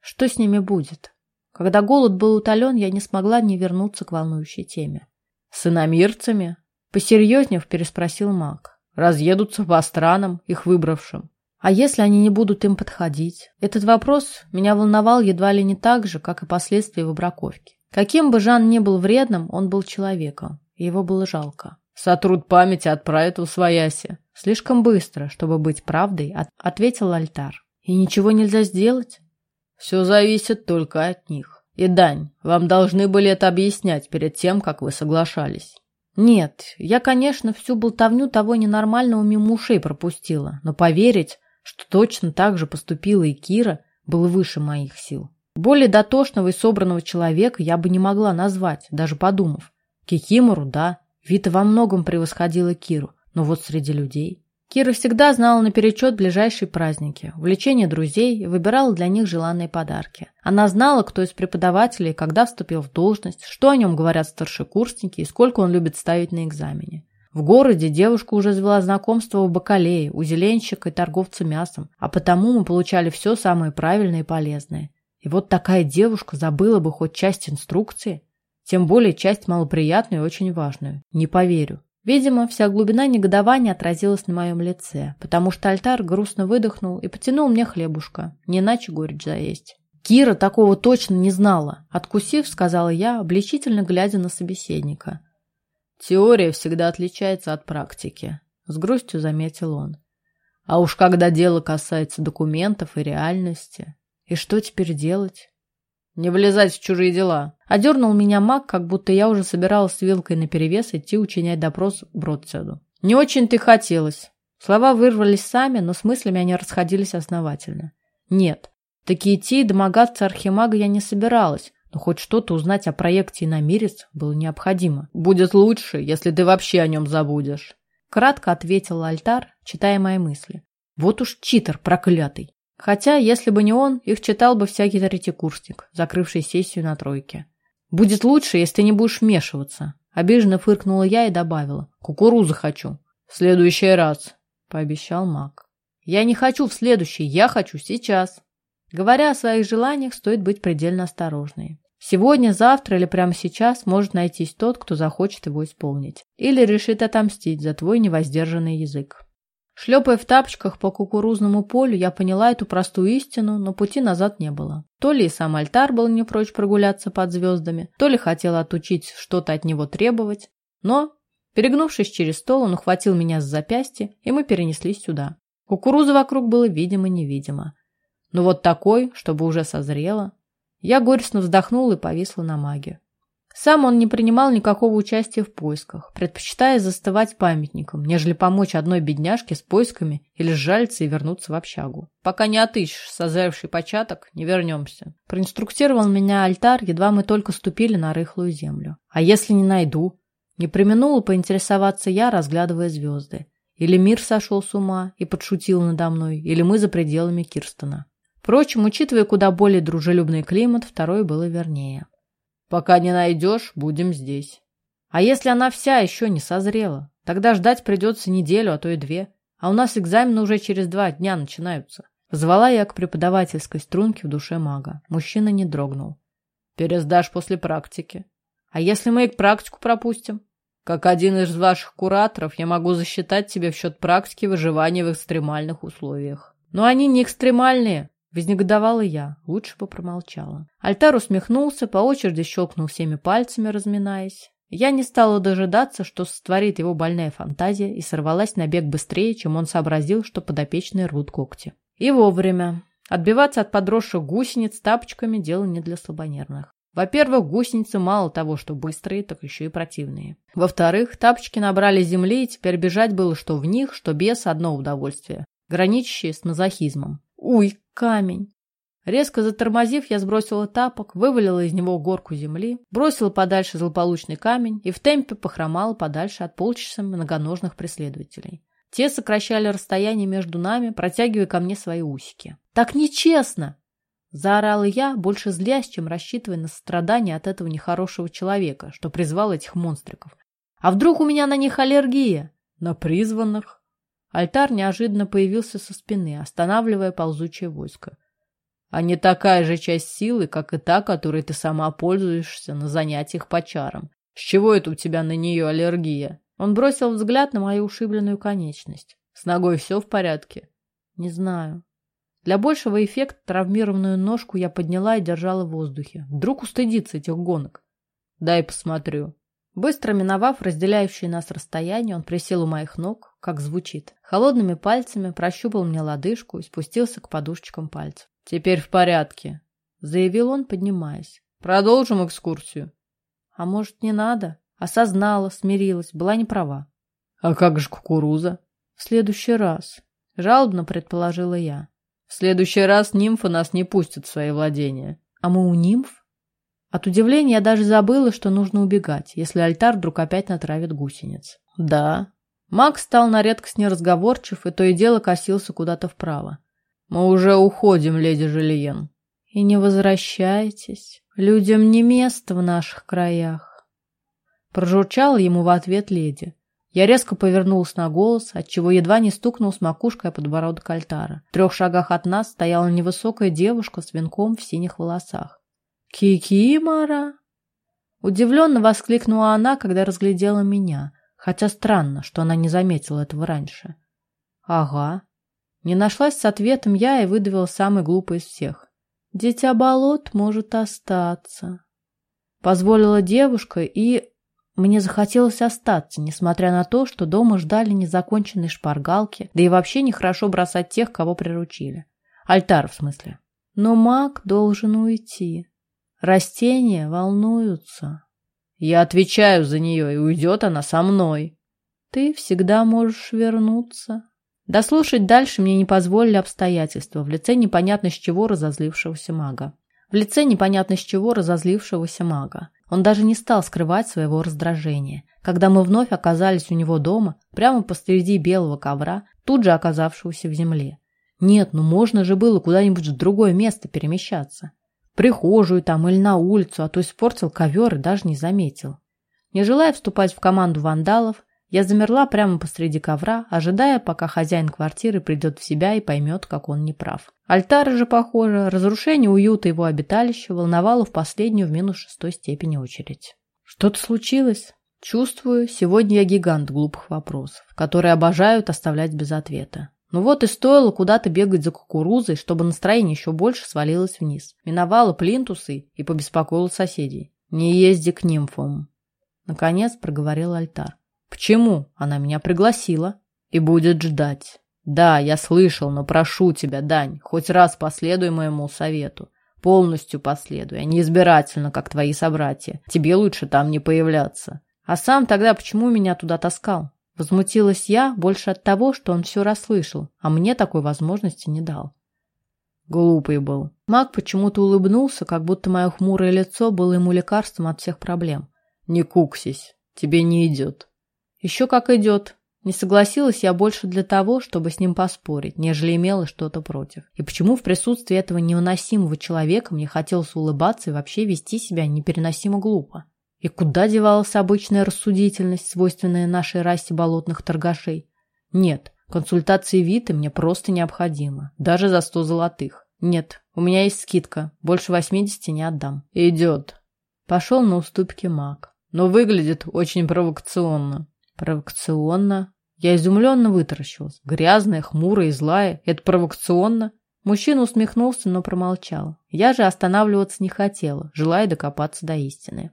Что с ними будет? Когда голод был утолен, я не смогла не вернуться к волнующей теме. С иномирцами? Посерьезнее переспросил маг. Разъедутся по странам, их выбравшим. А если они не будут им подходить? Этот вопрос меня волновал едва ли не так же, как и последствия выбраковки. Каким бы Жан ни был вредным, он был человеком, и его было жалко. Сотрут память и отправят в свояси. Слишком быстро, чтобы быть правдой, ответил альтар. И ничего нельзя сделать? Все зависит только от них. И Дань, вам должны были это объяснять перед тем, как вы соглашались. Нет, я, конечно, всю болтовню того ненормального мимо пропустила, но поверить, что точно так же поступила и Кира, было выше моих сил. Более дотошного и собранного человека я бы не могла назвать, даже подумав. Кикимору, да, Вита во многом превосходила Киру, но вот среди людей... Кира всегда знала наперечет ближайшие праздники, увлечения друзей и выбирала для них желанные подарки. Она знала, кто из преподавателей когда вступил в должность, что о нем говорят старшекурсники и сколько он любит ставить на экзамене. В городе девушка уже завела знакомство у бакалеи, у зеленщика и торговца мясом, а потому мы получали все самое правильное и полезное. И вот такая девушка забыла бы хоть часть инструкции. Тем более часть малоприятную и очень важную. Не поверю. Видимо, вся глубина негодования отразилась на моем лице, потому что альтар грустно выдохнул и потянул мне хлебушка, не иначе горечь заесть. Кира такого точно не знала. Откусив, сказала я, обличительно глядя на собеседника. Теория всегда отличается от практики, с грустью заметил он. А уж когда дело касается документов и реальности, и что теперь делать? Не влезать в чужие дела. Одернул меня маг, как будто я уже собиралась с вилкой наперевес идти учинять допрос Бродцеду. Не очень-то хотелось. Слова вырвались сами, но с мыслями они расходились основательно. Нет, таки идти и домогаться архимага я не собиралась, но хоть что-то узнать о проекте «Иномирец» было необходимо. «Будет лучше, если ты вообще о нем забудешь», — кратко ответил Альтар, читая мои мысли. «Вот уж читер проклятый!» Хотя, если бы не он, их читал бы всякий третьекурсник, закрывший сессию на тройке. «Будет лучше, если ты не будешь вмешиваться», — обиженно фыркнула я и добавила. «Кукурузы хочу». «В следующий раз», — пообещал маг. «Я не хочу в следующий, я хочу сейчас». Говоря о своих желаниях, стоит быть предельно осторожной. Сегодня, завтра или прямо сейчас может найтись тот, кто захочет его исполнить. Или решит отомстить за твой невоздержанный язык. Шлепая в тапочках по кукурузному полю, я поняла эту простую истину, но пути назад не было. То ли и сам альтар был не прочь прогуляться под звездами, то ли хотел отучить что-то от него требовать. Но, перегнувшись через стол, он ухватил меня с запястья, и мы перенеслись сюда. Кукурузы вокруг было видимо-невидимо. Но вот такой, чтобы уже созрела. Я горестно вздохнула и повисла на маге. Сам он не принимал никакого участия в поисках, предпочитая застывать памятником, нежели помочь одной бедняжке с поисками или сжалиться и вернуться в общагу. «Пока не отыщешь созревший початок, не вернемся». Проинструктировал меня альтар, едва мы только ступили на рыхлую землю. «А если не найду?» Не применула поинтересоваться я, разглядывая звезды. Или мир сошел с ума и подшутил надо мной, или мы за пределами Кирстона. Впрочем, учитывая куда более дружелюбный климат, второе было вернее. Пока не найдешь, будем здесь. А если она вся еще не созрела? Тогда ждать придется неделю, а то и две. А у нас экзамены уже через два дня начинаются. Звала я к преподавательской струнке в душе мага. Мужчина не дрогнул. Пересдашь после практики. А если мы их практику пропустим? Как один из ваших кураторов, я могу засчитать тебе в счет практики выживания в экстремальных условиях. Но они не экстремальные, Вознегодовала я, лучше бы промолчала. Альтар усмехнулся, по очереди щелкнул всеми пальцами, разминаясь. Я не стала дожидаться, что сотворит его больная фантазия, и сорвалась на бег быстрее, чем он сообразил, что подопечные рвут когти. И вовремя. Отбиваться от подросших гусениц тапочками – дело не для слабонервных. Во-первых, гусеницы мало того, что быстрые, так еще и противные. Во-вторых, тапочки набрали земли, и теперь бежать было что в них, что без одно удовольствие, граничащее с мазохизмом. Уй, камень. Резко затормозив, я сбросила тапок, вывалила из него горку земли, бросила подальше злополучный камень и в темпе похромала подальше от полчаса многоножных преследователей. Те сокращали расстояние между нами, протягивая ко мне свои усики. «Так нечестно!» Заорала я, больше злясь, чем рассчитывая на страдания от этого нехорошего человека, что призвал этих монстриков. «А вдруг у меня на них аллергия?» «На призванных?» Альтар неожиданно появился со спины, останавливая ползучее войско. А не такая же часть силы, как и та, которой ты сама пользуешься на занятиях по чарам. С чего это у тебя на нее аллергия? Он бросил взгляд на мою ушибленную конечность. С ногой все в порядке? Не знаю. Для большего эффекта травмированную ножку я подняла и держала в воздухе. Вдруг устыдится этих гонок. Дай посмотрю. Быстро миновав разделяющее нас расстояние, он присел у моих ног, как звучит. Холодными пальцами прощупал мне лодыжку и спустился к подушечкам пальцев. «Теперь в порядке», — заявил он, поднимаясь. «Продолжим экскурсию». «А может, не надо?» Осознала, смирилась, была не права. «А как же кукуруза?» «В следующий раз», — жалобно предположила я. «В следующий раз нимфа нас не пустит в свои владения». «А мы у нимф?» От удивления я даже забыла, что нужно убегать, если альтар вдруг опять натравит гусениц. Да. Макс стал на редкость неразговорчив, и то и дело косился куда-то вправо. Мы уже уходим, леди Жильен. И не возвращайтесь. Людям не место в наших краях. Прожурчала ему в ответ леди. Я резко повернулась на голос, отчего едва не стукнул с макушкой о подбородок альтара. В трех шагах от нас стояла невысокая девушка с венком в синих волосах. «Кикимора!» Удивленно воскликнула она, когда разглядела меня, хотя странно, что она не заметила этого раньше. «Ага». Не нашлась с ответом я и выдавила самый глупый из всех. «Дитя болот может остаться». Позволила девушка, и мне захотелось остаться, несмотря на то, что дома ждали незаконченные шпаргалки, да и вообще нехорошо бросать тех, кого приручили. Альтар, в смысле. Но маг должен уйти. Растения волнуются. Я отвечаю за нее, и уйдет она со мной. Ты всегда можешь вернуться. Дослушать дальше мне не позволили обстоятельства в лице непонятно с чего разозлившегося мага. В лице непонятно с чего разозлившегося мага. Он даже не стал скрывать своего раздражения. Когда мы вновь оказались у него дома, прямо посреди белого ковра, тут же оказавшегося в земле. Нет, ну можно же было куда-нибудь в другое место перемещаться прихожую там или на улицу, а то испортил ковер и даже не заметил. Не желая вступать в команду вандалов, я замерла прямо посреди ковра, ожидая, пока хозяин квартиры придет в себя и поймет, как он неправ. Альтара же, похоже, разрушение уюта его обиталища волновало в последнюю в минус шестой степени очередь. «Что-то случилось?» Чувствую, сегодня я гигант глупых вопросов, которые обожают оставлять без ответа. Ну вот и стоило куда-то бегать за кукурузой, чтобы настроение еще больше свалилось вниз. Миновала плинтусы и побеспокоила соседей. Не езди к нимфам. Наконец проговорил альтар. Почему? Она меня пригласила. И будет ждать. Да, я слышал, но прошу тебя, Дань, хоть раз последуй моему совету. Полностью последуй, а не избирательно, как твои собратья. Тебе лучше там не появляться. А сам тогда почему меня туда таскал? Возмутилась я больше от того, что он все расслышал, а мне такой возможности не дал. Глупый был. Маг почему-то улыбнулся, как будто мое хмурое лицо было ему лекарством от всех проблем. Не куксись, тебе не идет. Еще как идет. Не согласилась я больше для того, чтобы с ним поспорить, нежели имела что-то против. И почему в присутствии этого невыносимого человека мне хотелось улыбаться и вообще вести себя непереносимо глупо? И куда девалась обычная рассудительность, свойственная нашей расе болотных торгашей? Нет, консультации Виты мне просто необходимо, даже за сто золотых. Нет, у меня есть скидка, больше восьмидесяти не отдам. Идет. Пошел на уступки маг, но выглядит очень провокационно. Провокационно? Я изумленно вытаращилась. Грязная, хмурая и злая. Это провокационно? Мужчина усмехнулся, но промолчал. Я же останавливаться не хотела, желая докопаться до истины.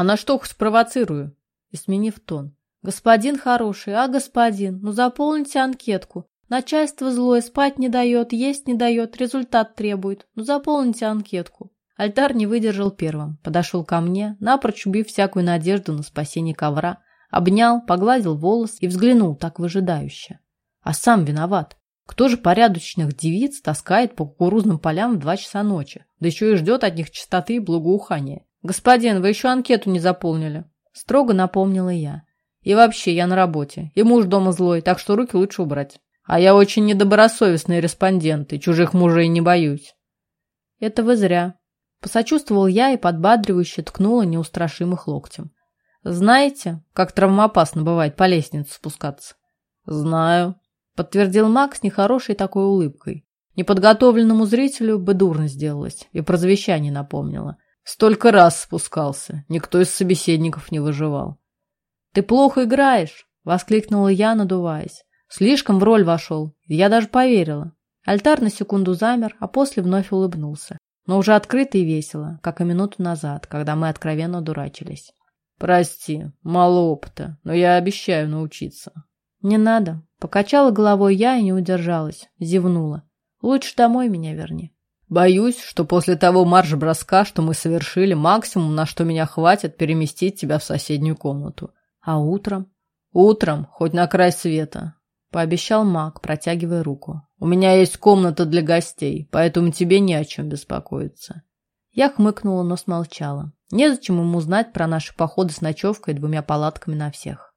А на что спровоцирую? И сменив тон. Господин хороший, а господин, ну заполните анкетку. Начальство злое, спать не дает, есть не дает, результат требует. Ну заполните анкетку. Альтар не выдержал первым, подошел ко мне, напрочь убив всякую надежду на спасение ковра, обнял, погладил волос и взглянул так выжидающе. А сам виноват. Кто же порядочных девиц таскает по кукурузным полям в два часа ночи, да еще и ждет от них чистоты и благоухания? «Господин, вы еще анкету не заполнили», – строго напомнила я. «И вообще, я на работе, и муж дома злой, так что руки лучше убрать. А я очень недобросовестный респондент, и чужих мужей не боюсь». «Это вы зря», – посочувствовал я и подбадривающе ткнула неустрашимых локтем. «Знаете, как травмоопасно бывает по лестнице спускаться?» «Знаю», – подтвердил Макс с нехорошей такой улыбкой. Неподготовленному зрителю бы дурно сделалось и про завещание напомнила – Столько раз спускался, никто из собеседников не выживал. «Ты плохо играешь!» — воскликнула я, надуваясь. Слишком в роль вошел, я даже поверила. Альтар на секунду замер, а после вновь улыбнулся. Но уже открыто и весело, как и минуту назад, когда мы откровенно дурачились. «Прости, мало опыта, но я обещаю научиться». «Не надо». Покачала головой я и не удержалась, зевнула. «Лучше домой меня верни». Боюсь, что после того марш-броска, что мы совершили, максимум, на что меня хватит, переместить тебя в соседнюю комнату. А утром? Утром, хоть на край света. Пообещал маг, протягивая руку. У меня есть комната для гостей, поэтому тебе не о чем беспокоиться. Я хмыкнула, но смолчала. Незачем ему знать про наши походы с ночевкой и двумя палатками на всех.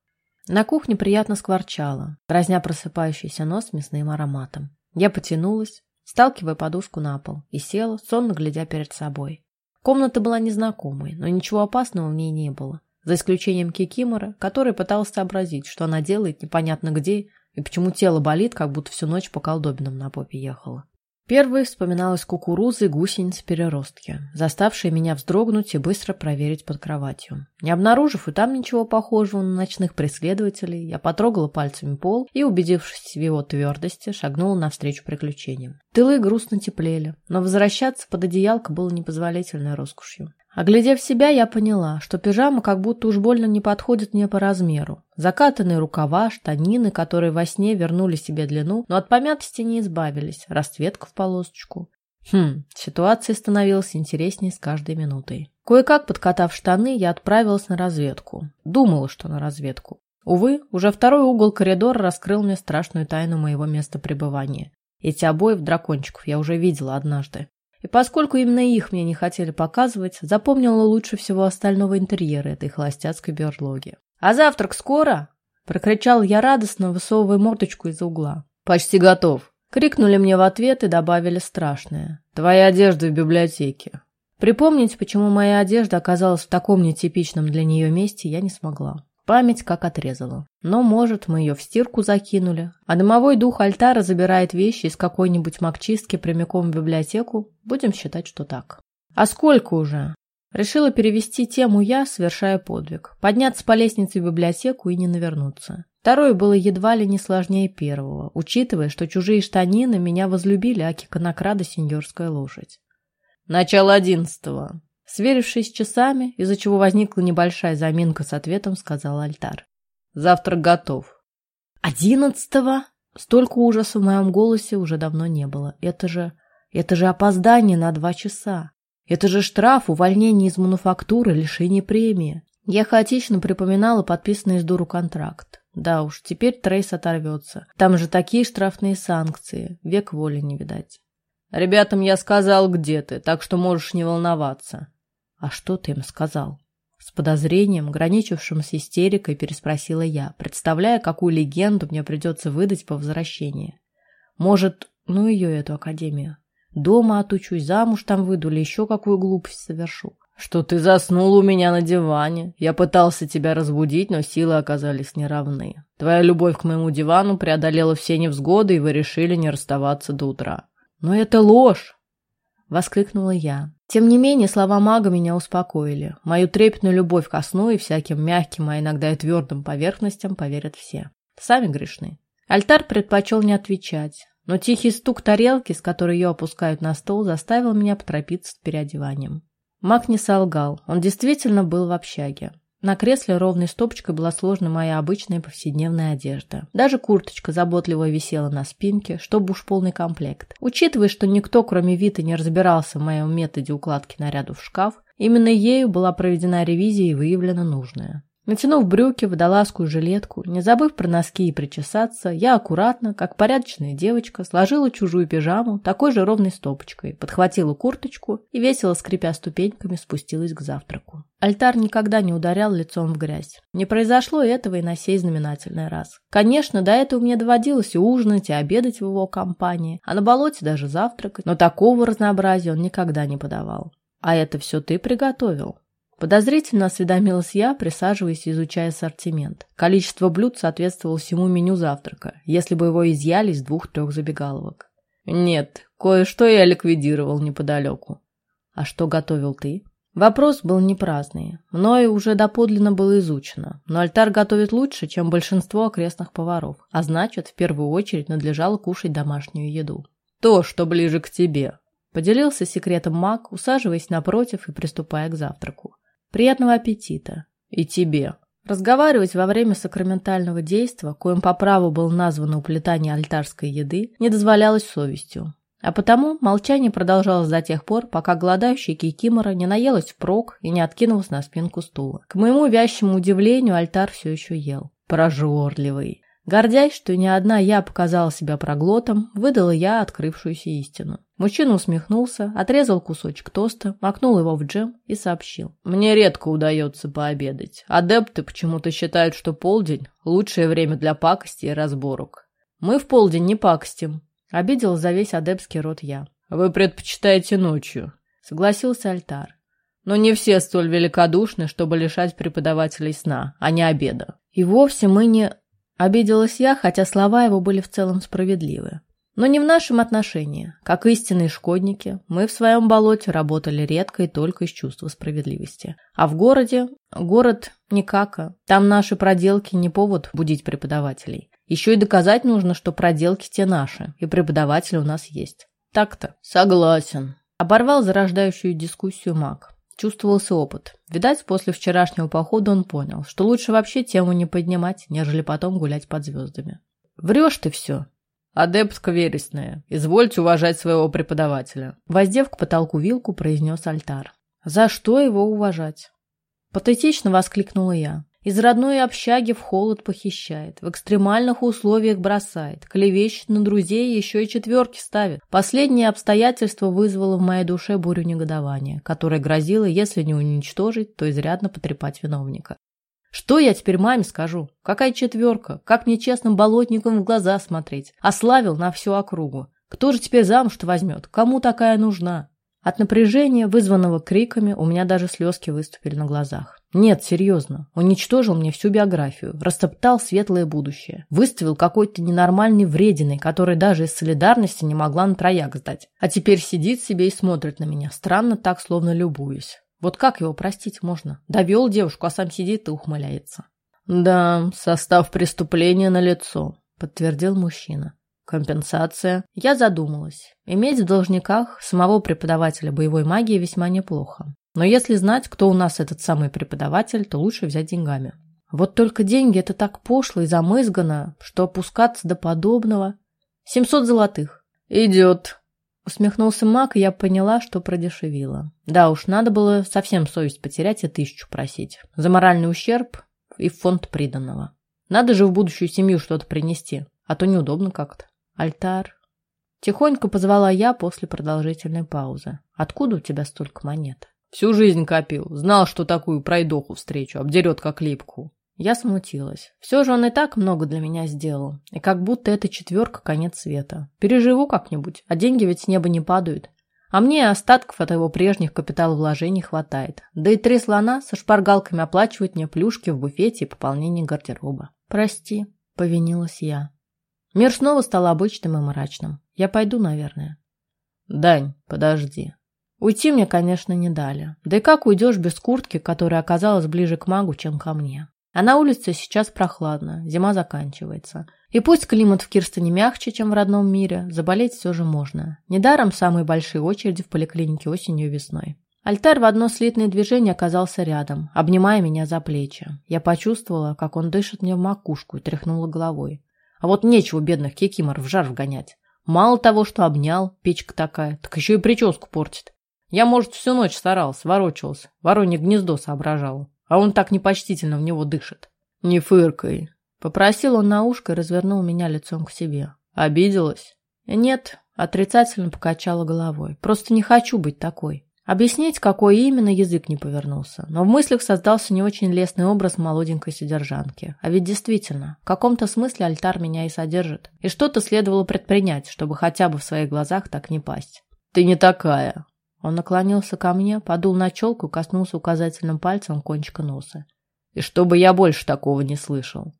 На кухне приятно скворчало, дразня просыпающийся нос мясным ароматом. Я потянулась, сталкивая подушку на пол, и села, сонно глядя перед собой. Комната была незнакомой, но ничего опасного в ней не было, за исключением Кикимора, который пытался сообразить, что она делает непонятно где и почему тело болит, как будто всю ночь по колдобинам на попе ехала. Первой вспоминалась кукуруза и гусениц-переростки, заставшие меня вздрогнуть и быстро проверить под кроватью. Не обнаружив и там ничего похожего на ночных преследователей, я потрогала пальцами пол и, убедившись в его твердости, шагнула навстречу приключениям. Тылы грустно теплели, но возвращаться под одеялко было непозволительной роскошью. Оглядев себя, я поняла, что пижама как будто уж больно не подходит мне по размеру. Закатанные рукава, штанины, которые во сне вернули себе длину, но от помятости не избавились, расцветка в полосочку. Хм, ситуация становилась интереснее с каждой минутой. Кое-как подкатав штаны, я отправилась на разведку. Думала, что на разведку. Увы, уже второй угол коридора раскрыл мне страшную тайну моего места пребывания. Эти обои в дракончиков я уже видела однажды. И поскольку именно их мне не хотели показывать, запомнила лучше всего остального интерьера этой холостяцкой берлоги. «А завтрак скоро?» – прокричал я радостно, высовывая мордочку из-за угла. «Почти готов!» – крикнули мне в ответ и добавили страшное. «Твоя одежда в библиотеке!» Припомнить, почему моя одежда оказалась в таком нетипичном для нее месте, я не смогла. Память как отрезала. Но, может, мы ее в стирку закинули, а домовой дух альтара забирает вещи из какой-нибудь макчистки прямиком в библиотеку. Будем считать, что так. А сколько уже? Решила перевести тему я, совершая подвиг. Подняться по лестнице в библиотеку и не навернуться. Второе было едва ли не сложнее первого, учитывая, что чужие штанины меня возлюбили, аки конокрада сеньорская лошадь. Начало одиннадцатого. Сверившись с часами, из-за чего возникла небольшая заминка с ответом, сказал Альтар. Завтрак готов. Одиннадцатого? Столько ужаса в моем голосе уже давно не было. Это же... Это же опоздание на два часа. Это же штраф, увольнение из мануфактуры, лишение премии. Я хаотично припоминала подписанный из дуру контракт. Да уж, теперь Трейс оторвется. Там же такие штрафные санкции. Век воли не видать. Ребятам я сказал, где ты, так что можешь не волноваться. А что ты им сказал? С подозрением, граничившим с истерикой, переспросила я, представляя, какую легенду мне придется выдать по возвращении. Может, ну ее, эту академию. Дома отучусь, замуж там выйду или еще какую глупость совершу. Что ты заснул у меня на диване. Я пытался тебя разбудить, но силы оказались неравны. Твоя любовь к моему дивану преодолела все невзгоды, и вы решили не расставаться до утра. Но это ложь! Воскликнула я. Тем не менее, слова мага меня успокоили. Мою трепетную любовь ко сну и всяким мягким, а иногда и твердым поверхностям поверят все. Сами грешны. Альтар предпочел не отвечать, но тихий стук тарелки, с которой ее опускают на стол, заставил меня поторопиться с переодеванием. Маг не солгал, он действительно был в общаге. На кресле ровной стопочкой была сложена моя обычная повседневная одежда. Даже курточка заботливо висела на спинке, чтобы уж полный комплект. Учитывая, что никто, кроме Виты, не разбирался в моем методе укладки нарядов в шкаф, именно ею была проведена ревизия и выявлена нужная. Натянув брюки, водолазку и жилетку, не забыв про носки и причесаться, я аккуратно, как порядочная девочка, сложила чужую пижаму такой же ровной стопочкой, подхватила курточку и, весело скрипя ступеньками, спустилась к завтраку. Альтар никогда не ударял лицом в грязь. Не произошло этого и на сей знаменательный раз. Конечно, до этого мне доводилось и ужинать, и обедать в его компании, а на болоте даже завтракать, но такого разнообразия он никогда не подавал. «А это все ты приготовил?» Подозрительно осведомилась я, присаживаясь и изучая ассортимент. Количество блюд соответствовало всему меню завтрака, если бы его изъяли из двух-трех забегаловок. Нет, кое-что я ликвидировал неподалеку. А что готовил ты? Вопрос был не праздный. Мною уже доподлинно было изучено. Но альтар готовит лучше, чем большинство окрестных поваров. А значит, в первую очередь надлежало кушать домашнюю еду. То, что ближе к тебе. Поделился секретом маг, усаживаясь напротив и приступая к завтраку. Приятного аппетита. И тебе. Разговаривать во время сакраментального действа, коим по праву было названо уплетание альтарской еды, не дозволялось совестью. А потому молчание продолжалось до тех пор, пока голодающая Кикимора не наелась впрок и не откинулась на спинку стула. К моему вящему удивлению, альтар все еще ел. Прожорливый. Гордясь, что ни одна я показала себя проглотом, выдала я открывшуюся истину. Мужчина усмехнулся, отрезал кусочек тоста, макнул его в джем и сообщил. «Мне редко удается пообедать. Адепты почему-то считают, что полдень – лучшее время для пакости и разборок. Мы в полдень не пакостим». Обидел за весь адепский род я. «Вы предпочитаете ночью», – согласился Альтар. «Но не все столь великодушны, чтобы лишать преподавателей сна, а не обеда». «И вовсе мы не...» Обиделась я, хотя слова его были в целом справедливы. Но не в нашем отношении. Как истинные шкодники, мы в своем болоте работали редко и только из чувства справедливости. А в городе... Город никака. Там наши проделки не повод будить преподавателей. Еще и доказать нужно, что проделки те наши, и преподаватели у нас есть. Так-то. Согласен. Оборвал зарождающую дискуссию маг. Чувствовался опыт. Видать, после вчерашнего похода он понял, что лучше вообще тему не поднимать, нежели потом гулять под звездами. «Врешь ты все!» «Адептка вересная, извольте уважать своего преподавателя», воздев к потолку вилку, произнес альтар. «За что его уважать?» Патетично воскликнула я. Из родной общаги в холод похищает, в экстремальных условиях бросает, клевещет на друзей еще и четверки ставит. Последнее обстоятельство вызвало в моей душе бурю негодования, которая грозила, если не уничтожить, то изрядно потрепать виновника. Что я теперь маме скажу? Какая четверка? Как нечестным болотникам в глаза смотреть? Ославил на всю округу. Кто же теперь замуж-то возьмет? Кому такая нужна? От напряжения, вызванного криками, у меня даже слезки выступили на глазах. Нет, серьезно. Уничтожил мне всю биографию, растоптал светлое будущее, выставил какой-то ненормальный врединой, который даже из солидарности не могла на трояк сдать. А теперь сидит себе и смотрит на меня, странно так, словно любуюсь. Вот как его простить можно? Довел девушку, а сам сидит и ухмыляется. Да, состав преступления на лицо, подтвердил мужчина. Компенсация. Я задумалась. Иметь в должниках самого преподавателя боевой магии весьма неплохо. Но если знать, кто у нас этот самый преподаватель, то лучше взять деньгами. Вот только деньги это так пошло и замызгано, что опускаться до подобного... Семьсот золотых. Идет. Усмехнулся маг, и я поняла, что продешевила. Да уж, надо было совсем совесть потерять и тысячу просить. За моральный ущерб и фонд приданного. Надо же в будущую семью что-то принести, а то неудобно как-то. Альтар. Тихонько позвала я после продолжительной паузы. Откуда у тебя столько монет? Всю жизнь копил. Знал, что такую пройдоху встречу, обдерет как липку. Я смутилась. Все же он и так много для меня сделал. И как будто эта четверка конец света. Переживу как-нибудь, а деньги ведь с неба не падают. А мне остатков от его прежних капиталовложений хватает. Да и три слона со шпаргалками оплачивают мне плюшки в буфете и пополнение гардероба. Прости, повинилась я. Мир снова стал обычным и мрачным. Я пойду, наверное. Дань, подожди. Уйти мне, конечно, не дали. Да и как уйдешь без куртки, которая оказалась ближе к магу, чем ко мне? А на улице сейчас прохладно, зима заканчивается. И пусть климат в Кирстоне мягче, чем в родном мире, заболеть все же можно. Недаром самые большие очереди в поликлинике осенью и весной. Альтар в одно слитное движение оказался рядом, обнимая меня за плечи. Я почувствовала, как он дышит мне в макушку и тряхнула головой. А вот нечего бедных кикимор в жар вгонять. Мало того, что обнял, печка такая, так еще и прическу портит. Я, может, всю ночь старался, ворочался, воронье гнездо соображал а он так непочтительно в него дышит. «Не фыркай», — попросил он на ушко и развернул меня лицом к себе. «Обиделась?» «Нет», — отрицательно покачала головой. «Просто не хочу быть такой». Объяснить, какой именно язык не повернулся, но в мыслях создался не очень лестный образ молоденькой содержанки. А ведь действительно, в каком-то смысле альтар меня и содержит. И что-то следовало предпринять, чтобы хотя бы в своих глазах так не пасть. «Ты не такая», он наклонился ко мне, подул на челку, коснулся указательным пальцем кончика носа. И чтобы я больше такого не слышал.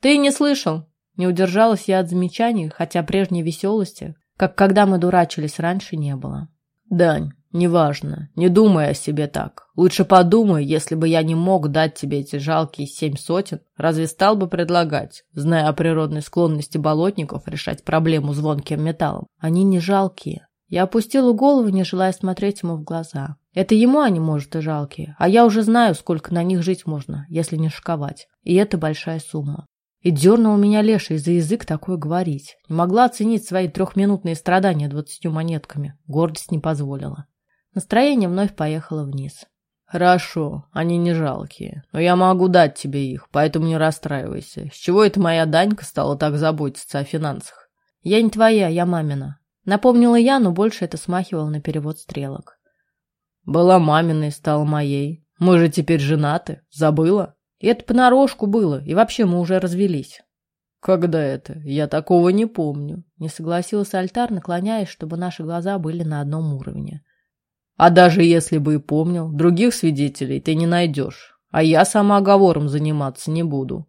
Ты не слышал? Не удержалась я от замечаний, хотя прежней веселости, как когда мы дурачились раньше, не было. Дань, неважно, не думай о себе так. Лучше подумай, если бы я не мог дать тебе эти жалкие семь сотен, разве стал бы предлагать, зная о природной склонности болотников решать проблему звонким металлом? Они не жалкие, я опустила голову, не желая смотреть ему в глаза. Это ему они, может, и жалкие, а я уже знаю, сколько на них жить можно, если не шиковать. И это большая сумма. И дернул меня леший за язык такое говорить. Не могла оценить свои трехминутные страдания двадцатью монетками. Гордость не позволила. Настроение вновь поехало вниз. «Хорошо, они не жалкие, но я могу дать тебе их, поэтому не расстраивайся. С чего это моя Данька стала так заботиться о финансах?» «Я не твоя, я мамина. Напомнила я, но больше это смахивало на перевод стрелок. Была маминой, стала моей. Мы же теперь женаты. Забыла? И это понарошку было, и вообще мы уже развелись. Когда это? Я такого не помню. Не согласился альтар, наклоняясь, чтобы наши глаза были на одном уровне. А даже если бы и помнил, других свидетелей ты не найдешь. А я сама оговором заниматься не буду.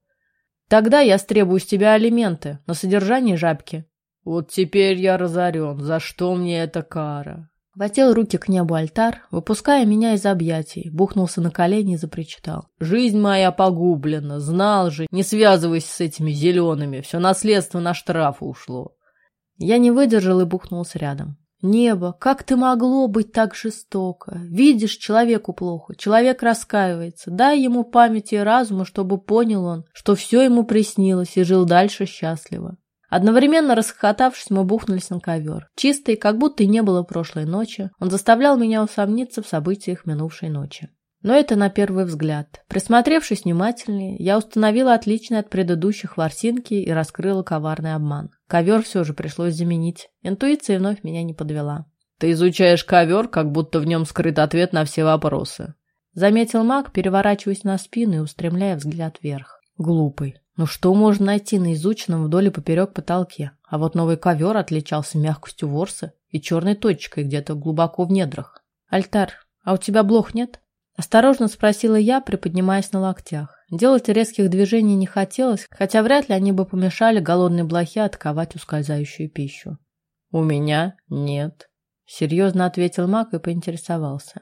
Тогда я стребую с тебя алименты на содержание жабки. Вот теперь я разорен. За что мне эта кара? Хватил руки к небу альтар, выпуская меня из объятий, бухнулся на колени и запричитал. «Жизнь моя погублена, знал же, не связывайся с этими зелеными, все наследство на штрафы ушло». Я не выдержал и бухнулся рядом. «Небо, как ты могло быть так жестоко? Видишь, человеку плохо, человек раскаивается. Дай ему памяти и разума, чтобы понял он, что все ему приснилось и жил дальше счастливо. Одновременно расхохотавшись, мы бухнулись на ковер. Чистый, как будто и не было прошлой ночи, он заставлял меня усомниться в событиях минувшей ночи. Но это на первый взгляд. Присмотревшись внимательнее, я установила отличие от предыдущих ворсинки и раскрыла коварный обман. Ковер все же пришлось заменить. Интуиция вновь меня не подвела. «Ты изучаешь ковер, как будто в нем скрыт ответ на все вопросы», заметил маг, переворачиваясь на спину и устремляя взгляд вверх. Глупый. Ну что можно найти на изученном вдоль и поперек потолке? А вот новый ковер отличался мягкостью ворса и черной точкой где-то глубоко в недрах. «Альтар, а у тебя блох нет?» Осторожно спросила я, приподнимаясь на локтях. Делать резких движений не хотелось, хотя вряд ли они бы помешали голодной блохе отковать ускользающую пищу. «У меня нет», — серьезно ответил маг и поинтересовался.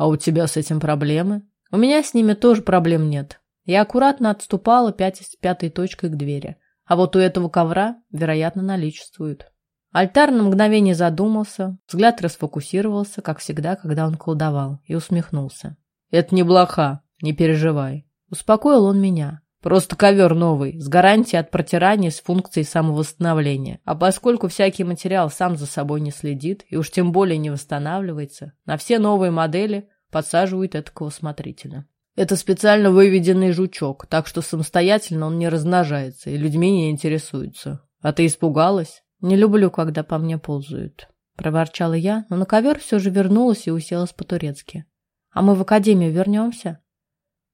А у тебя с этим проблемы? У меня с ними тоже проблем нет. Я аккуратно отступала, пятясь пятой точкой к двери. А вот у этого ковра, вероятно, наличествует. Альтар на мгновение задумался, взгляд расфокусировался, как всегда, когда он колдовал, и усмехнулся. «Это не блоха, не переживай». Успокоил он меня. Просто ковер новый, с гарантией от протирания с функцией самовосстановления. А поскольку всякий материал сам за собой не следит и уж тем более не восстанавливается, на все новые модели подсаживают этакого смотрителя. Это специально выведенный жучок, так что самостоятельно он не размножается и людьми не интересуется. А ты испугалась? «Не люблю, когда по мне ползают», — проворчала я, но на ковер все же вернулась и уселась по-турецки. «А мы в академию вернемся?»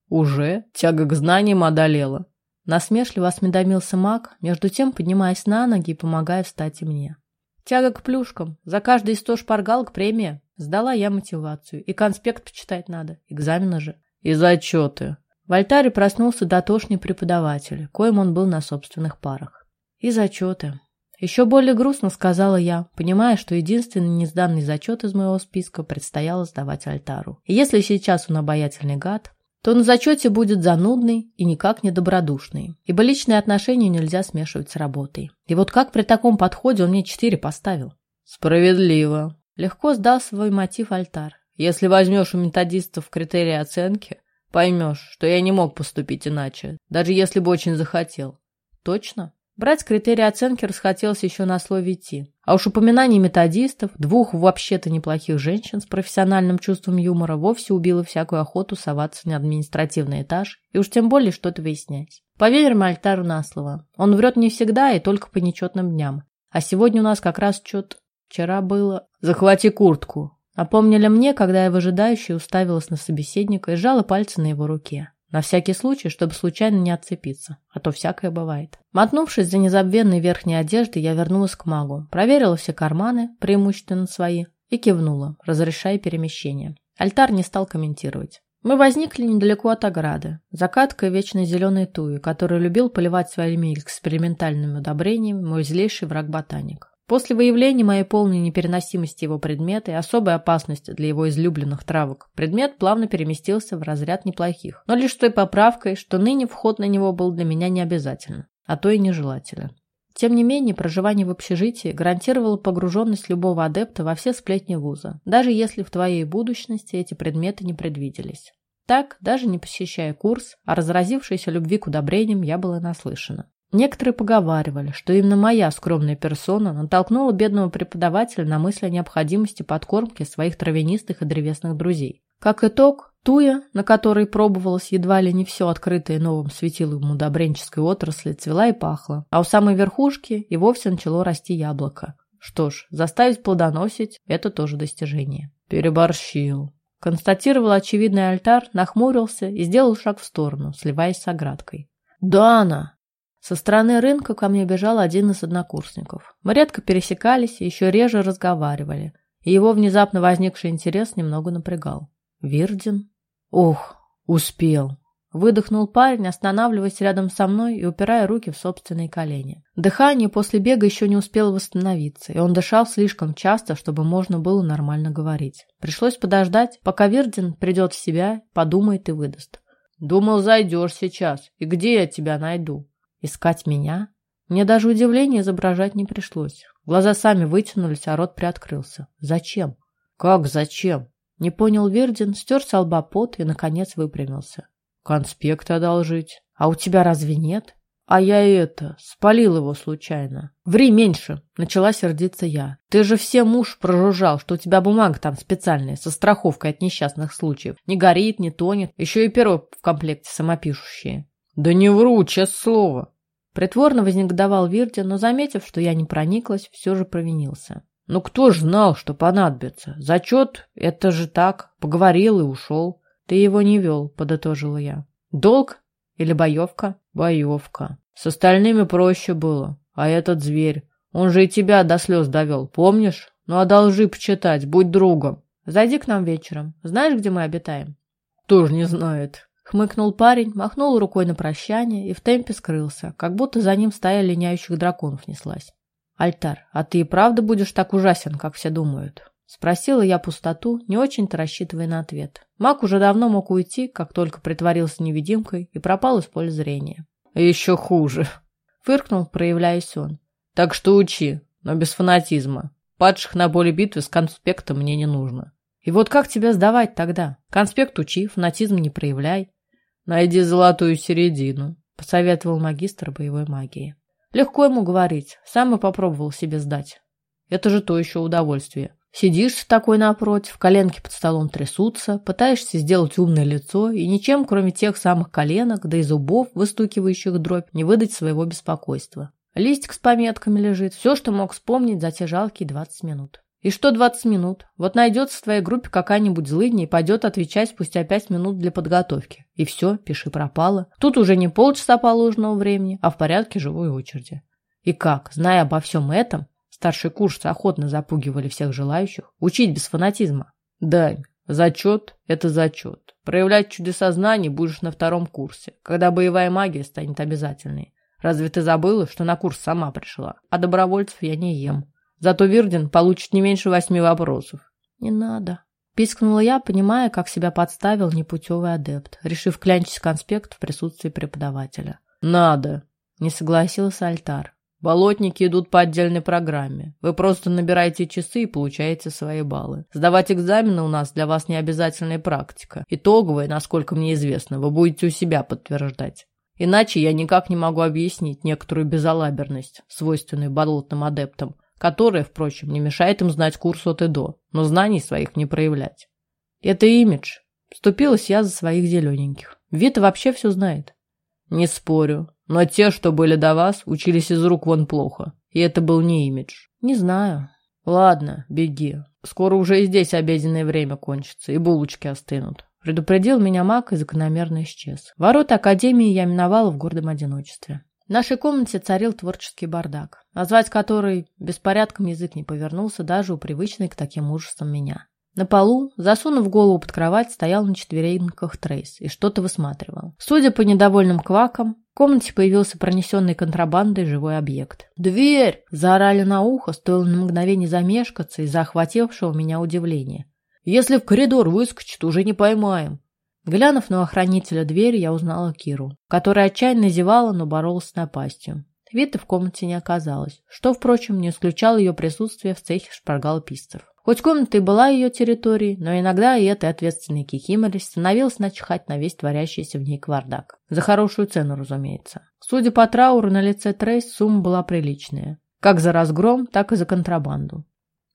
«Уже? Тяга к знаниям одолела». Насмешливо осведомился маг, между тем поднимаясь на ноги и помогая встать и мне. «Тяга к плюшкам. За каждый сто шпаргалок премия». Сдала я мотивацию. И конспект почитать надо. Экзамены же. «И зачеты». В альтаре проснулся дотошный преподаватель, коим он был на собственных парах. «И зачеты», еще более грустно сказала я, понимая, что единственный несданный зачет из моего списка предстояло сдавать Альтару. И если сейчас он обаятельный гад, то на зачете будет занудный и никак не добродушный, ибо личные отношения нельзя смешивать с работой. И вот как при таком подходе он мне четыре поставил? Справедливо. Легко сдал свой мотив Альтар. Если возьмешь у методистов критерии оценки, поймешь, что я не мог поступить иначе, даже если бы очень захотел. Точно? Брать критерии оценки расхотелось еще на слове «идти». А уж упоминание методистов, двух вообще-то неплохих женщин с профессиональным чувством юмора, вовсе убило всякую охоту соваться на административный этаж и уж тем более что-то выяснять. Поверим Альтару на слово. Он врет не всегда и только по нечетным дням. А сегодня у нас как раз что-то... Вчера было... «Захвати куртку!» Напомнили мне, когда я выжидающе уставилась на собеседника и сжала пальцы на его руке. На всякий случай, чтобы случайно не отцепиться, а то всякое бывает. Мотнувшись за незабвенной верхней одеждой, я вернулась к магу, проверила все карманы, преимущественно свои, и кивнула, разрешая перемещение. Альтар не стал комментировать. Мы возникли недалеко от ограды, закаткой вечной зеленой туи, которую любил поливать своими экспериментальными удобрениями мой злейший враг-ботаник. После выявления моей полной непереносимости его предмета и особой опасности для его излюбленных травок, предмет плавно переместился в разряд неплохих, но лишь той поправкой, что ныне вход на него был для меня не обязателен, а то и нежелателен. Тем не менее, проживание в общежитии гарантировало погруженность любого адепта во все сплетни вуза, даже если в твоей будущности эти предметы не предвиделись. Так, даже не посещая курс, о разразившейся любви к удобрениям я была наслышана. Некоторые поговаривали, что именно моя скромная персона натолкнула бедного преподавателя на мысль о необходимости подкормки своих травянистых и древесных друзей. Как итог, туя, на которой пробовалось едва ли не все открытое новым светилом удобренческой отрасли, цвела и пахла, а у самой верхушки и вовсе начало расти яблоко. Что ж, заставить плодоносить – это тоже достижение. Переборщил. Констатировал очевидный альтар, нахмурился и сделал шаг в сторону, сливаясь с оградкой. «Дана!» Со стороны рынка ко мне бежал один из однокурсников. Мы редко пересекались и еще реже разговаривали, и его внезапно возникший интерес немного напрягал. «Вирдин?» «Ох, успел!» Выдохнул парень, останавливаясь рядом со мной и упирая руки в собственные колени. Дыхание после бега еще не успело восстановиться, и он дышал слишком часто, чтобы можно было нормально говорить. Пришлось подождать, пока Вирдин придет в себя, подумает и выдаст. «Думал, зайдешь сейчас. И где я тебя найду?» Искать меня? Мне даже удивления изображать не пришлось. Глаза сами вытянулись, а рот приоткрылся. Зачем? Как зачем? Не понял Вердин, стер с лба пот и, наконец, выпрямился. Конспект одолжить. А у тебя разве нет? А я это, спалил его случайно. Ври меньше, начала сердиться я. Ты же все муж прожужжал, что у тебя бумага там специальная, со страховкой от несчастных случаев. Не горит, не тонет, еще и перо в комплекте самопишущее. Да не вру, честное слово. Притворно вознегодовал Вирти, но, заметив, что я не прониклась, все же провинился. Ну кто ж знал, что понадобится? Зачет — это же так. Поговорил и ушел. Ты его не вел, подытожила я. Долг или боевка? Боевка. С остальными проще было. А этот зверь, он же и тебя до слез довел, помнишь? Ну одолжи почитать, будь другом. Зайди к нам вечером. Знаешь, где мы обитаем? Тоже не знает. Хмыкнул парень, махнул рукой на прощание и в темпе скрылся, как будто за ним стая линяющих драконов неслась. «Альтар, а ты и правда будешь так ужасен, как все думают?» Спросила я пустоту, не очень-то рассчитывая на ответ. Маг уже давно мог уйти, как только притворился невидимкой и пропал из поля зрения. «Еще хуже», — фыркнул, проявляясь он. «Так что учи, но без фанатизма. Падших на поле битвы с конспектом мне не нужно». «И вот как тебя сдавать тогда? Конспект учи, фанатизм не проявляй». «Найди золотую середину», — посоветовал магистр боевой магии. Легко ему говорить, сам и попробовал себе сдать. Это же то еще удовольствие. Сидишь такой напротив, коленки под столом трясутся, пытаешься сделать умное лицо и ничем, кроме тех самых коленок, да и зубов, выстукивающих дробь, не выдать своего беспокойства. Листик с пометками лежит, все, что мог вспомнить за те жалкие 20 минут. И что 20 минут? Вот найдется в твоей группе какая-нибудь злыдня и пойдет отвечать спустя 5 минут для подготовки. И все, пиши пропало. Тут уже не полчаса положенного времени, а в порядке живой очереди. И как, зная обо всем этом, Старший курс охотно запугивали всех желающих. Учить без фанатизма. Дань, зачет – это зачет. Проявлять чудеса знаний будешь на втором курсе, когда боевая магия станет обязательной. Разве ты забыла, что на курс сама пришла? А добровольцев я не ем. Зато Вирдин получит не меньше восьми вопросов. Не надо. Пискнула я, понимая, как себя подставил непутевый адепт, решив клянчить конспект в присутствии преподавателя. «Надо!» – не согласился Альтар. Болотники идут по отдельной программе. Вы просто набираете часы и получаете свои баллы. Сдавать экзамены у нас для вас не обязательная практика. Итоговые, насколько мне известно, вы будете у себя подтверждать. Иначе я никак не могу объяснить некоторую безалаберность, свойственную болотным адептам, которая, впрочем, не мешает им знать курс от и до, но знаний своих не проявлять. Это имидж. Вступилась я за своих зелененьких. Вита вообще все знает. Не спорю, но те, что были до вас, учились из рук вон плохо. И это был не имидж. Не знаю. Ладно, беги. Скоро уже и здесь обеденное время кончится, и булочки остынут. Предупредил меня маг и закономерно исчез. Ворота Академии я миновала в гордом одиночестве. В нашей комнате царил творческий бардак, назвать который беспорядком язык не повернулся даже у привычной к таким ужасам меня. На полу, засунув голову под кровать, стоял на четвереньках Трейс и что-то высматривал. Судя по недовольным квакам, в комнате появился пронесенный контрабандой живой объект. «Дверь!» – заорали на ухо, стоило на мгновение замешкаться из-за охватившего меня удивления. «Если в коридор выскочит, уже не поймаем». Глянув на охранителя двери, я узнала Киру, которая отчаянно зевала, но боролась с напастью. Виты в комнате не оказалось, что, впрочем, не исключало ее присутствие в цехе шпаргалописцев. Хоть комната и была ее территорией, но иногда и этой ответственной кикиморе становилось начихать на весь творящийся в ней квардак. За хорошую цену, разумеется. Судя по трауру на лице Трейс, сумма была приличная. Как за разгром, так и за контрабанду.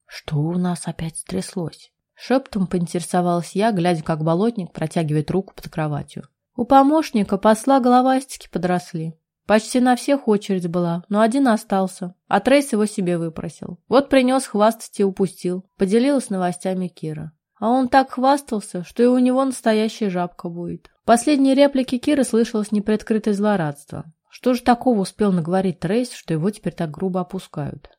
Что у нас опять стряслось? Шептом поинтересовалась я, глядя, как болотник протягивает руку под кроватью. У помощника посла головастики подросли. Почти на всех очередь была, но один остался, а Трейс его себе выпросил. Вот принес хвастать и упустил. Поделилась новостями Кира. А он так хвастался, что и у него настоящая жабка будет. В последней реплике Киры слышалось непредкрытое злорадство. Что же такого успел наговорить Трейс, что его теперь так грубо опускают?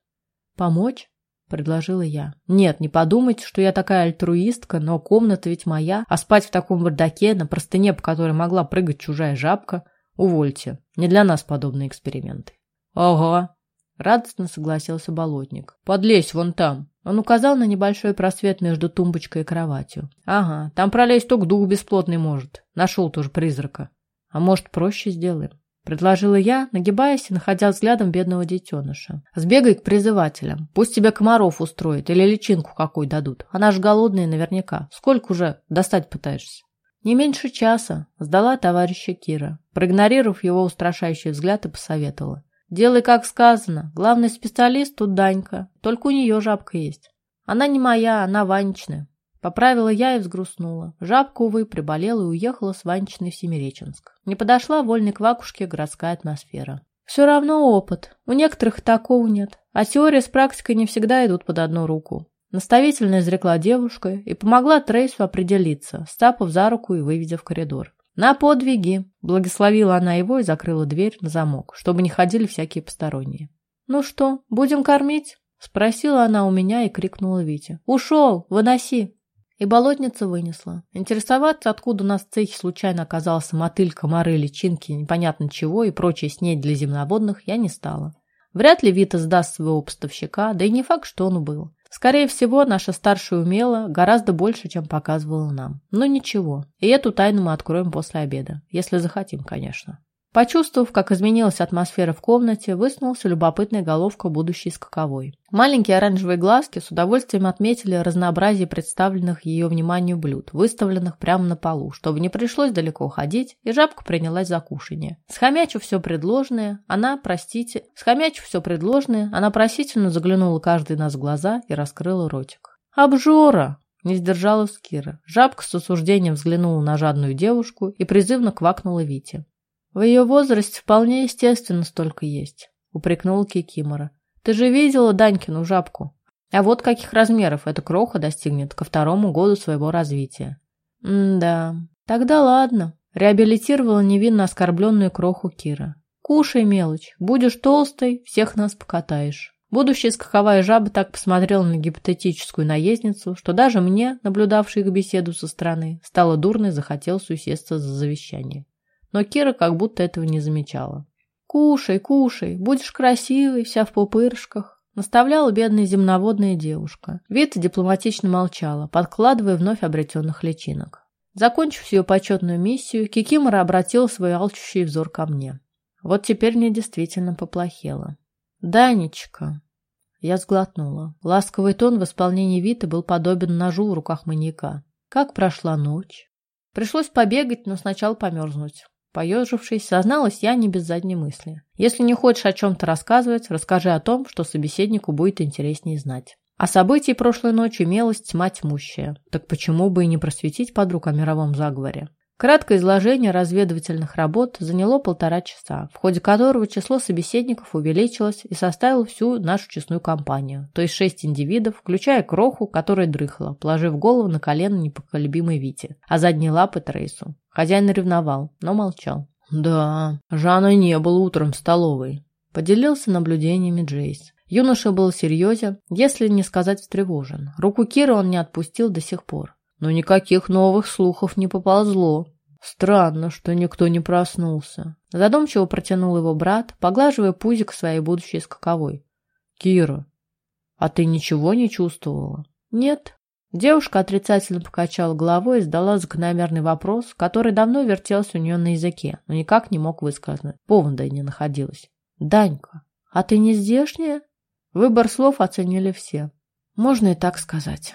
«Помочь?» — предложила я. «Нет, не подумайте, что я такая альтруистка, но комната ведь моя, а спать в таком бардаке, на простыне, по которой могла прыгать чужая жабка, Увольте. Не для нас подобные эксперименты. Ага. Радостно согласился болотник. Подлезь вон там. Он указал на небольшой просвет между тумбочкой и кроватью. Ага, там пролезть только дух бесплотный может. Нашел тоже призрака. А может, проще сделаем? Предложила я, нагибаясь и находя взглядом бедного детеныша. Сбегай к призывателям. Пусть тебе комаров устроят или личинку какую дадут. Она ж голодная наверняка. Сколько уже достать пытаешься? Не меньше часа сдала товарища Кира, проигнорировав его устрашающий взгляд и посоветовала. Делай, как сказано. Главный специалист тут Данька. Только у нее жабка есть. Она не моя, она Ванечная. Поправила я и взгрустнула. Жабка, увы, приболела и уехала с Ванечной в Семиреченск. Не подошла вольной квакушке городская атмосфера. Все равно опыт. У некоторых такого нет. А теория с практикой не всегда идут под одну руку. Наставительно изрекла девушка и помогла Трейсу определиться, стапав за руку и выведя в коридор. «На подвиги!» – благословила она его и закрыла дверь на замок, чтобы не ходили всякие посторонние. «Ну что, будем кормить?» – спросила она у меня и крикнула Вите. «Ушел! Выноси!» И болотница вынесла. Интересоваться, откуда у нас в цехе случайно оказался мотыль, комары, личинки, непонятно чего и прочая снедь для земноводных, я не стала. Вряд ли Вита сдаст своего поставщика, да и не факт, что он был. Скорее всего, наша старшая умела гораздо больше, чем показывала нам. Но ничего, и эту тайну мы откроем после обеда, если захотим, конечно. Почувствовав, как изменилась атмосфера в комнате, высунулся любопытная головка будущей скаковой. Маленькие оранжевые глазки с удовольствием отметили разнообразие представленных ее вниманию блюд, выставленных прямо на полу, чтобы не пришлось далеко ходить, и жабка принялась за кушанье. Схомячу все предложенное, она, простите, схомячу все предложенное, она просительно заглянула каждый нас в глаза и раскрыла ротик. «Обжора!» Не сдержалась Кира. Жабка с осуждением взглянула на жадную девушку и призывно квакнула Вите. В ее возрасте вполне естественно столько есть, упрекнула Кикимора. Ты же видела Данькину жабку? А вот каких размеров эта кроха достигнет ко второму году своего развития. М-да. Тогда ладно. Реабилитировала невинно оскорбленную кроху Кира. Кушай, мелочь. Будешь толстой, всех нас покатаешь. Будущая скаковая жаба так посмотрела на гипотетическую наездницу, что даже мне, наблюдавшей их беседу со стороны, стало дурно и захотелось усесться за завещание. Но Кира как будто этого не замечала. «Кушай, кушай, будешь красивой, вся в пупырышках», наставляла бедная земноводная девушка. Вита дипломатично молчала, подкладывая вновь обретенных личинок. Закончив ее почетную миссию, Кикимора обратила свой алчущий взор ко мне. Вот теперь мне действительно поплохело. «Данечка!» Я сглотнула. Ласковый тон в исполнении Виты был подобен ножу в руках маньяка. «Как прошла ночь?» Пришлось побегать, но сначала померзнуть. Поежившись, созналась я не без задней мысли. Если не хочешь о чем-то рассказывать, расскажи о том, что собеседнику будет интереснее знать. О событии прошлой ночи имелась тьма тьмущая. Так почему бы и не просветить подруг о мировом заговоре? Краткое изложение разведывательных работ заняло полтора часа, в ходе которого число собеседников увеличилось и составило всю нашу честную компанию, то есть шесть индивидов, включая Кроху, которая дрыхла, положив голову на колено непоколебимой Вите, а задние лапы Трейсу. Хозяин ревновал, но молчал. «Да, Жанна не было утром в столовой», — поделился наблюдениями Джейс. Юноша был серьезен, если не сказать встревожен. Руку Кира он не отпустил до сих пор. Но никаких новых слухов не поползло. Странно, что никто не проснулся. Задумчиво протянул его брат, поглаживая пузик своей будущей скаковой. «Кира, а ты ничего не чувствовала?» «Нет». Девушка отрицательно покачала головой и задала закономерный вопрос, который давно вертелся у нее на языке, но никак не мог высказать. Повода не находилось. «Данька, а ты не здешняя?» Выбор слов оценили все. Можно и так сказать.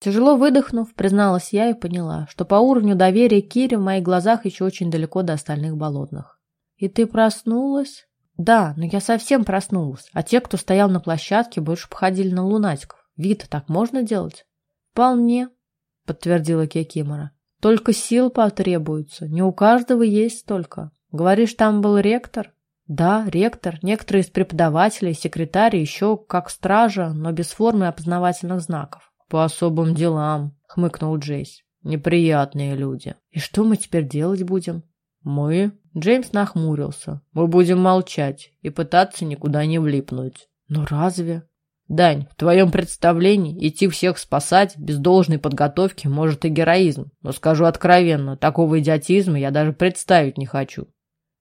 Тяжело выдохнув, призналась я и поняла, что по уровню доверия Кире в моих глазах еще очень далеко до остальных болотных. «И ты проснулась?» «Да, но я совсем проснулась, а те, кто стоял на площадке, больше походили на лунатиков. Вита, так можно делать?» «Вполне», — подтвердила Кекимора. «Только сил потребуется, не у каждого есть столько. Говоришь, там был ректор?» «Да, ректор, некоторые из преподавателей, секретарь, еще как стража, но без формы опознавательных знаков. «По особым делам», — хмыкнул Джейс. «Неприятные люди. И что мы теперь делать будем?» «Мы?» Джеймс нахмурился. «Мы будем молчать и пытаться никуда не влипнуть». «Ну разве?» «Дань, в твоем представлении идти всех спасать без должной подготовки может и героизм. Но скажу откровенно, такого идиотизма я даже представить не хочу».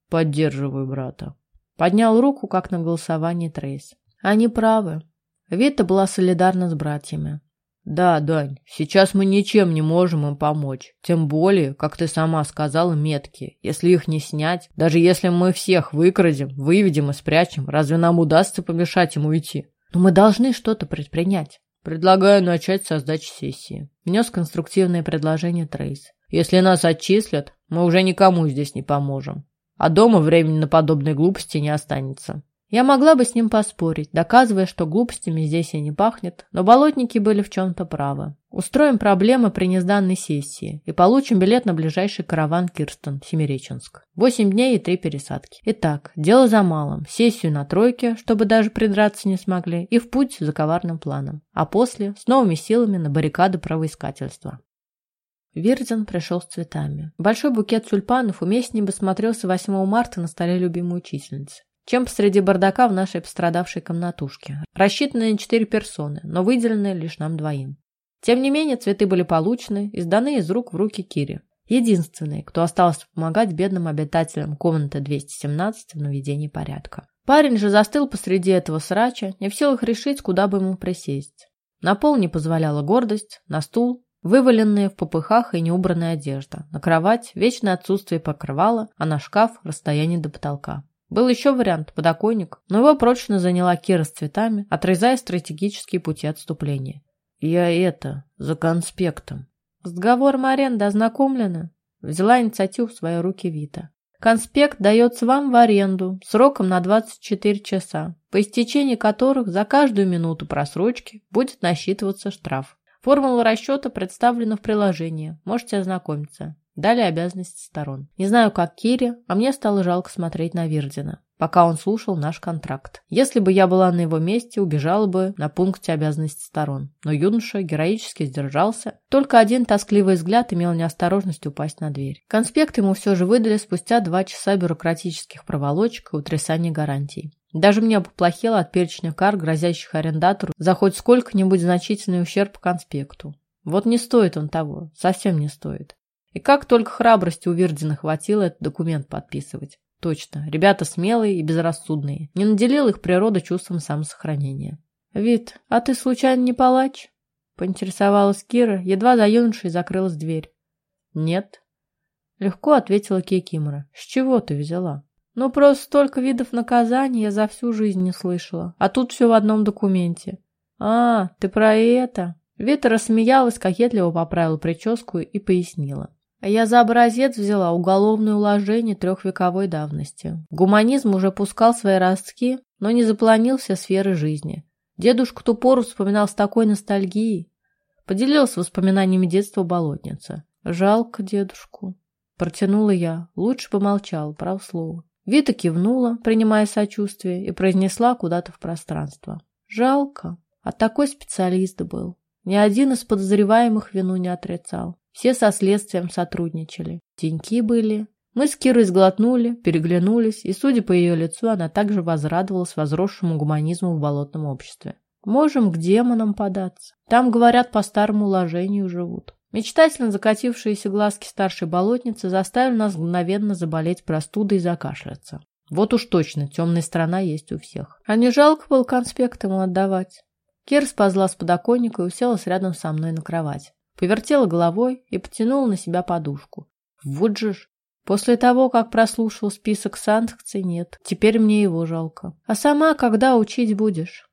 «Поддерживаю брата». Поднял руку, как на голосовании Трейс. «Они правы». Вита была солидарна с братьями. Да, Дань, сейчас мы ничем не можем им помочь. Тем более, как ты сама сказала, метки. Если их не снять, даже если мы всех выкрадем, выведем и спрячем, разве нам удастся помешать им уйти? Но мы должны что-то предпринять. Предлагаю начать со сдачи сессии. Внес конструктивное предложение Трейс. Если нас отчислят, мы уже никому здесь не поможем. А дома времени на подобные глупости не останется. Я могла бы с ним поспорить, доказывая, что глупостями здесь и не пахнет, но болотники были в чем-то правы. Устроим проблемы при незданной сессии и получим билет на ближайший караван Кирстон, Семиреченск. Восемь дней и три пересадки. Итак, дело за малым. Сессию на тройке, чтобы даже придраться не смогли, и в путь за коварным планом. А после с новыми силами на баррикады правоискательства. Вирдзен пришел с цветами. Большой букет тюльпанов уместнее бы смотрелся 8 марта на столе любимой учительницы чем посреди бардака в нашей пострадавшей комнатушке, рассчитанной на четыре персоны, но выделенной лишь нам двоим. Тем не менее, цветы были получены и сданы из рук в руки Кири, единственной, кто остался помогать бедным обитателям комнаты 217 в наведении порядка. Парень же застыл посреди этого срача, не в силах решить, куда бы ему присесть. На пол не позволяла гордость, на стул вываленные в попыхах и неубранная одежда, на кровать вечное отсутствие покрывала, а на шкаф расстояние до потолка. Был еще вариант – подоконник, но его прочно заняла Кира с цветами, отрезая стратегические пути отступления. «Я это, за конспектом». «С договором аренды ознакомлена?» Взяла инициативу в свои руки Вита. Конспект дается вам в аренду сроком на 24 часа, по истечении которых за каждую минуту просрочки будет насчитываться штраф. Формула расчета представлена в приложении, можете ознакомиться. Далее обязанности сторон. Не знаю, как Кире, а мне стало жалко смотреть на Вирдина пока он слушал наш контракт. Если бы я была на его месте, убежала бы на пункте обязанностей сторон. Но юноша героически сдержался. Только один тоскливый взгляд имел неосторожность упасть на дверь. Конспект ему все же выдали спустя два часа бюрократических проволочек и утрясания гарантий. Даже мне поплохело от перечня кар, грозящих арендатору за хоть сколько-нибудь значительный ущерб конспекту. Вот не стоит он того, совсем не стоит. И как только храбрости у Вирдина хватило этот документ подписывать. Точно, ребята смелые и безрассудные. Не наделил их природа чувством самосохранения. «Вид, а ты случайно не палач?» Поинтересовалась Кира, едва за юношей закрылась дверь. «Нет». Легко ответила Кикимора. «С чего ты взяла?» «Ну, просто столько видов наказаний я за всю жизнь не слышала. А тут все в одном документе». «А, ты про это?» Вита рассмеялась, кокетливо поправила прическу и пояснила. Я за образец взяла уголовное уложение трехвековой давности. Гуманизм уже пускал свои ростки, но не запланил все сферы жизни. Дедушку ту пору вспоминал с такой ностальгией. Поделился воспоминаниями детства болотница. «Жалко дедушку», — протянула я. Лучше бы молчал, прав слово. Вита кивнула, принимая сочувствие, и произнесла куда-то в пространство. «Жалко. А такой специалист был. Ни один из подозреваемых вину не отрицал. Все со следствием сотрудничали. Деньки были. Мы с Кирой сглотнули, переглянулись, и, судя по ее лицу, она также возрадовалась возросшему гуманизму в болотном обществе. Можем к демонам податься. Там, говорят, по старому уложению живут. Мечтательно закатившиеся глазки старшей болотницы заставили нас мгновенно заболеть простудой и закашляться. Вот уж точно, темная сторона есть у всех. А не жалко было конспект ему отдавать. Кир сползла с подоконника и уселась рядом со мной на кровать. Повертела головой и потянула на себя подушку. Вот же ж. После того, как прослушал список санкций, нет. Теперь мне его жалко. А сама когда учить будешь?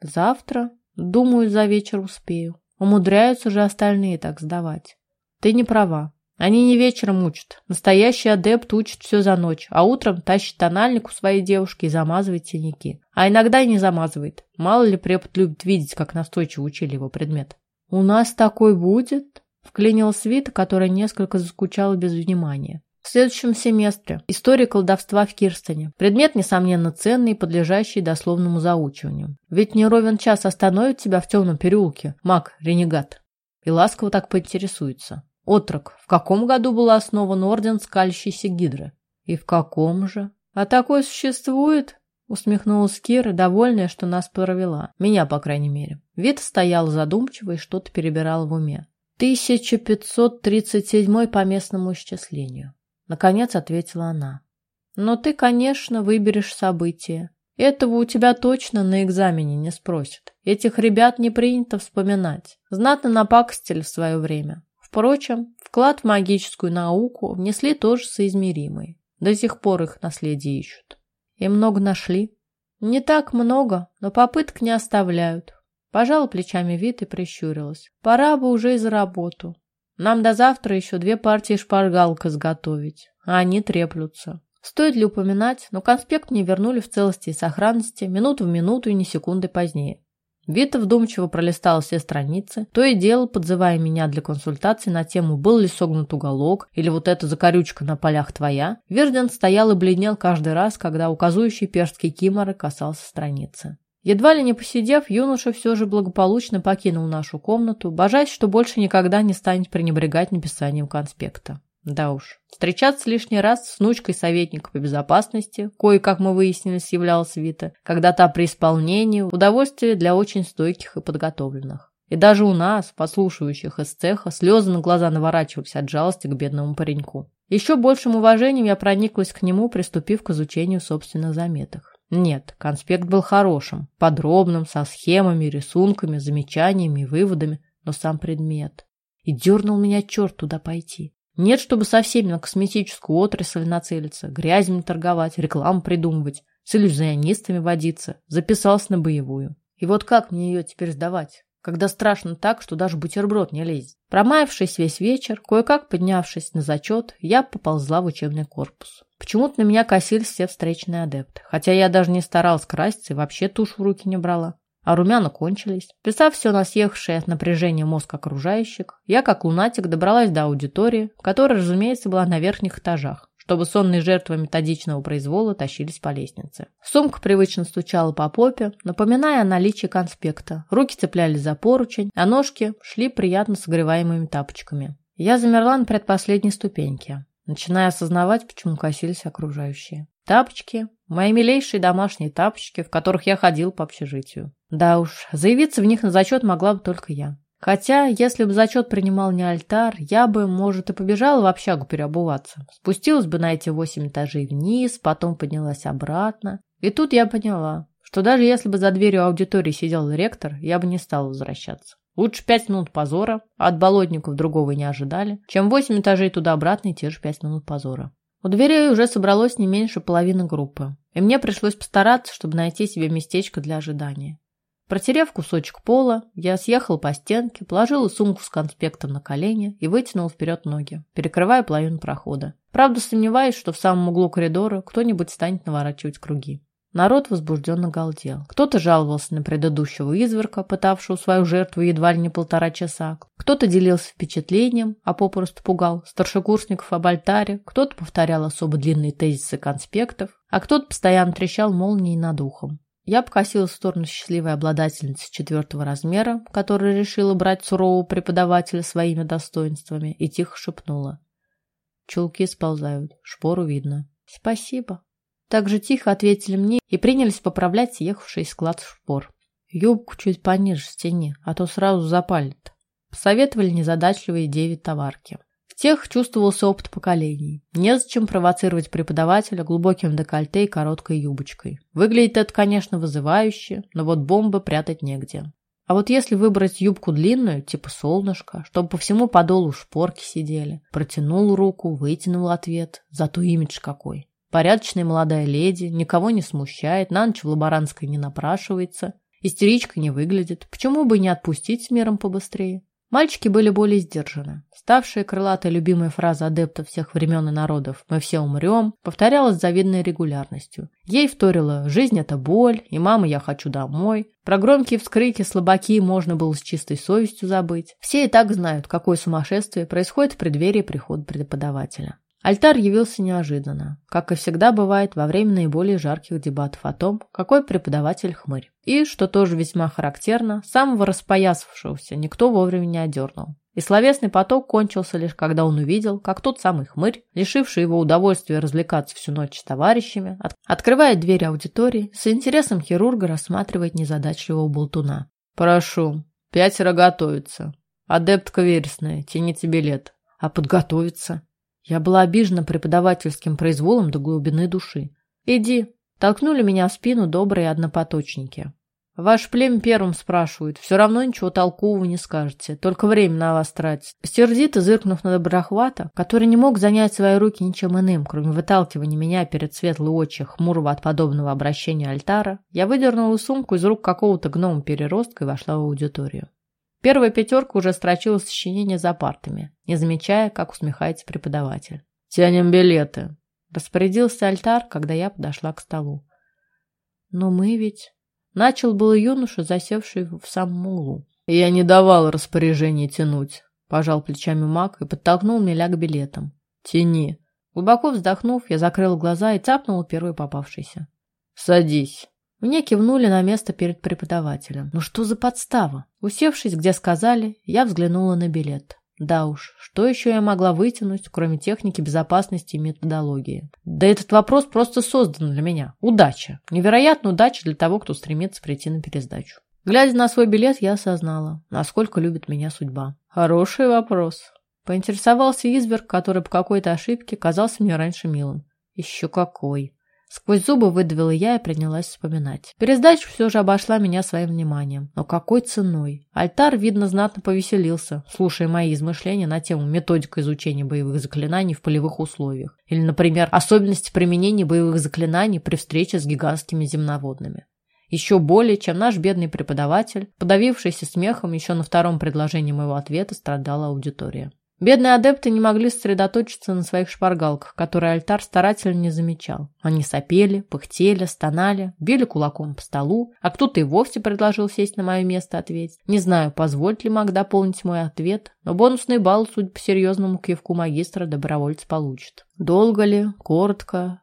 Завтра. Думаю, за вечер успею. Умудряются же остальные так сдавать. Ты не права. Они не вечером учат. Настоящий адепт учит все за ночь, а утром тащит тональник у своей девушки и замазывает синяки. А иногда и не замазывает. Мало ли препод любит видеть, как настойчиво учили его предмет. «У нас такой будет?» – вклинил Свита, которая несколько заскучала без внимания. В следующем семестре история колдовства в Кирстоне. Предмет, несомненно, ценный и подлежащий дословному заучиванию. Ведь не ровен час остановит тебя в темном переулке, маг-ренегат. И ласково так поинтересуется. Отрок, в каком году был основан орден скалящейся гидры? И в каком же? А такой существует? Усмехнулась Кира, довольная, что нас провела. Меня, по крайней мере. Вид стоял задумчиво и что-то перебирал в уме. 1537 по местному исчислению. Наконец ответила она. Но ты, конечно, выберешь событие. Этого у тебя точно на экзамене не спросят. Этих ребят не принято вспоминать. Знатно напакостили в свое время. Впрочем, вклад в магическую науку внесли тоже соизмеримый. До сих пор их наследие ищут. И много нашли. Не так много, но попыток не оставляют. Пожала плечами вид и прищурилась. Пора бы уже и за работу. Нам до завтра еще две партии шпаргалок изготовить, а они треплются. Стоит ли упоминать, но конспект мне вернули в целости и сохранности минуту в минуту и не секунды позднее. Вита вдумчиво пролистала все страницы, то и дело подзывая меня для консультации на тему «Был ли согнут уголок?» или «Вот эта закорючка на полях твоя?». Верден стоял и бледнел каждый раз, когда указующий перстки киморы касался страницы. Едва ли не посидев, юноша все же благополучно покинул нашу комнату, божась, что больше никогда не станет пренебрегать написанием конспекта. Да уж, встречаться лишний раз с внучкой советника по безопасности, кое, как мы выяснили, являлась Вита, когда та при исполнении, удовольствие для очень стойких и подготовленных. И даже у нас, послушающих из цеха, слезы на глаза наворачивались от жалости к бедному пареньку. Еще большим уважением я прониклась к нему, приступив к изучению собственных заметок. Нет, конспект был хорошим, подробным, со схемами, рисунками, замечаниями и выводами, но сам предмет. И дернул меня черт туда пойти. Нет, чтобы со всеми на косметическую отрасль нацелиться, грязями торговать, рекламу придумывать, с иллюзионистами водиться. Записался на боевую. И вот как мне ее теперь сдавать? Когда страшно так, что даже бутерброд не лезет. Промаявшись весь вечер, кое-как поднявшись на зачет, я поползла в учебный корпус. Почему-то на меня косились все встречные адепты, хотя я даже не старалась краситься и вообще тушь в руки не брала. А румяна кончились. Писав все на съехавший от напряжения мозг окружающих, я, как лунатик, добралась до аудитории, которая, разумеется, была на верхних этажах чтобы сонные жертвы методичного произвола тащились по лестнице. Сумка привычно стучала по попе, напоминая о наличии конспекта. Руки цеплялись за поручень, а ножки шли приятно согреваемыми тапочками. Я замерла на предпоследней ступеньке, начиная осознавать, почему косились окружающие. Тапочки, мои милейшие домашние тапочки, в которых я ходил по общежитию. Да уж, заявиться в них на зачет могла бы только я. Хотя, если бы зачет принимал не альтар, я бы, может, и побежала в общагу переобуваться. Спустилась бы на эти восемь этажей вниз, потом поднялась обратно. И тут я поняла, что даже если бы за дверью аудитории сидел ректор, я бы не стала возвращаться. Лучше пять минут позора, от болотников другого не ожидали, чем восемь этажей туда-обратно и те же пять минут позора. У дверей уже собралось не меньше половины группы, и мне пришлось постараться, чтобы найти себе местечко для ожидания. Протерев кусочек пола, я съехал по стенке, положила сумку с конспектом на колени и вытянул вперед ноги, перекрывая половину прохода. Правда, сомневаюсь, что в самом углу коридора кто-нибудь станет наворачивать круги. Народ возбужденно галдел. Кто-то жаловался на предыдущего изверка, пытавшего свою жертву едва ли не полтора часа. Кто-то делился впечатлением, а попросту пугал старшекурсников об альтаре. Кто-то повторял особо длинные тезисы конспектов, а кто-то постоянно трещал молнией над ухом. Я покосилась в сторону счастливой обладательницы четвертого размера, которая решила брать сурового преподавателя своими достоинствами, и тихо шепнула. Чулки сползают, шпору видно. Спасибо. Так же тихо ответили мне и принялись поправлять съехавший склад шпор. Юбку чуть пониже стени, а то сразу запалит. Посоветовали незадачливые девять товарки тех чувствовался опыт поколений. Незачем провоцировать преподавателя глубоким декольте и короткой юбочкой. Выглядит это, конечно, вызывающе, но вот бомбы прятать негде. А вот если выбрать юбку длинную, типа солнышко, чтобы по всему подолу шпорки сидели, протянул руку, вытянул ответ, зато имидж какой. Порядочная молодая леди, никого не смущает, на ночь в лаборантской не напрашивается, истеричка не выглядит, почему бы не отпустить с миром побыстрее? Мальчики были более сдержаны. Ставшая крылатой любимой фраза адептов всех времен и народов «Мы все умрем» повторялась с завидной регулярностью. Ей вторила «Жизнь – это боль», и «Мама, я хочу домой». Про громкие вскрики, слабаки можно было с чистой совестью забыть. Все и так знают, какое сумасшествие происходит в преддверии прихода преподавателя. Альтар явился неожиданно, как и всегда бывает во время наиболее жарких дебатов о том, какой преподаватель хмырь. И, что тоже весьма характерно, самого распоясавшегося никто вовремя не одернул. И словесный поток кончился лишь когда он увидел, как тот самый хмырь, лишивший его удовольствия развлекаться всю ночь с товарищами, от... открывает дверь аудитории, с интересом хирурга рассматривает незадачливого болтуна. «Прошу, пятеро готовится. Адептка вересная, тяните билет. А подготовиться?» Я была обижена преподавательским произволом до глубины души. «Иди!» – толкнули меня в спину добрые однопоточники. «Ваш племя первым спрашивают, все равно ничего толкового не скажете, только время на вас тратить». Сердито зыркнув на доброхвата, который не мог занять свои руки ничем иным, кроме выталкивания меня перед светлой очи хмурого от подобного обращения альтара, я выдернула сумку из рук какого-то гнома-переростка и вошла в аудиторию. Первая пятерка уже строчила сочинение за партами, не замечая, как усмехается преподаватель. «Тянем билеты», — распорядился альтар, когда я подошла к столу. «Но мы ведь...» Начал был юноша, засевший в самом углу. «Я не давал распоряжения тянуть», — пожал плечами маг и подтолкнул меня к билетам. «Тяни». Глубоко вздохнув, я закрыл глаза и цапнул первый попавшийся. «Садись». Мне кивнули на место перед преподавателем. Ну что за подстава? Усевшись, где сказали, я взглянула на билет. Да уж, что еще я могла вытянуть, кроме техники безопасности и методологии? Да этот вопрос просто создан для меня. Удача. Невероятная удача для того, кто стремится прийти на пересдачу. Глядя на свой билет, я осознала, насколько любит меня судьба. Хороший вопрос. Поинтересовался изверг, который по какой-то ошибке казался мне раньше милым. Еще какой. Сквозь зубы выдавила я и принялась вспоминать. Пересдача все же обошла меня своим вниманием. Но какой ценой? Альтар, видно, знатно повеселился, слушая мои измышления на тему методика изучения боевых заклинаний в полевых условиях. Или, например, особенности применения боевых заклинаний при встрече с гигантскими земноводными. Еще более, чем наш бедный преподаватель, подавившийся смехом еще на втором предложении моего ответа, страдала аудитория. Бедные адепты не могли сосредоточиться на своих шпаргалках, которые альтар старательно не замечал. Они сопели, пыхтели, стонали, били кулаком по столу, а кто-то и вовсе предложил сесть на мое место ответить. Не знаю, позволит ли маг дополнить мой ответ, но бонусный балл, судя по серьезному кивку магистра, добровольец получит. Долго ли? Коротко?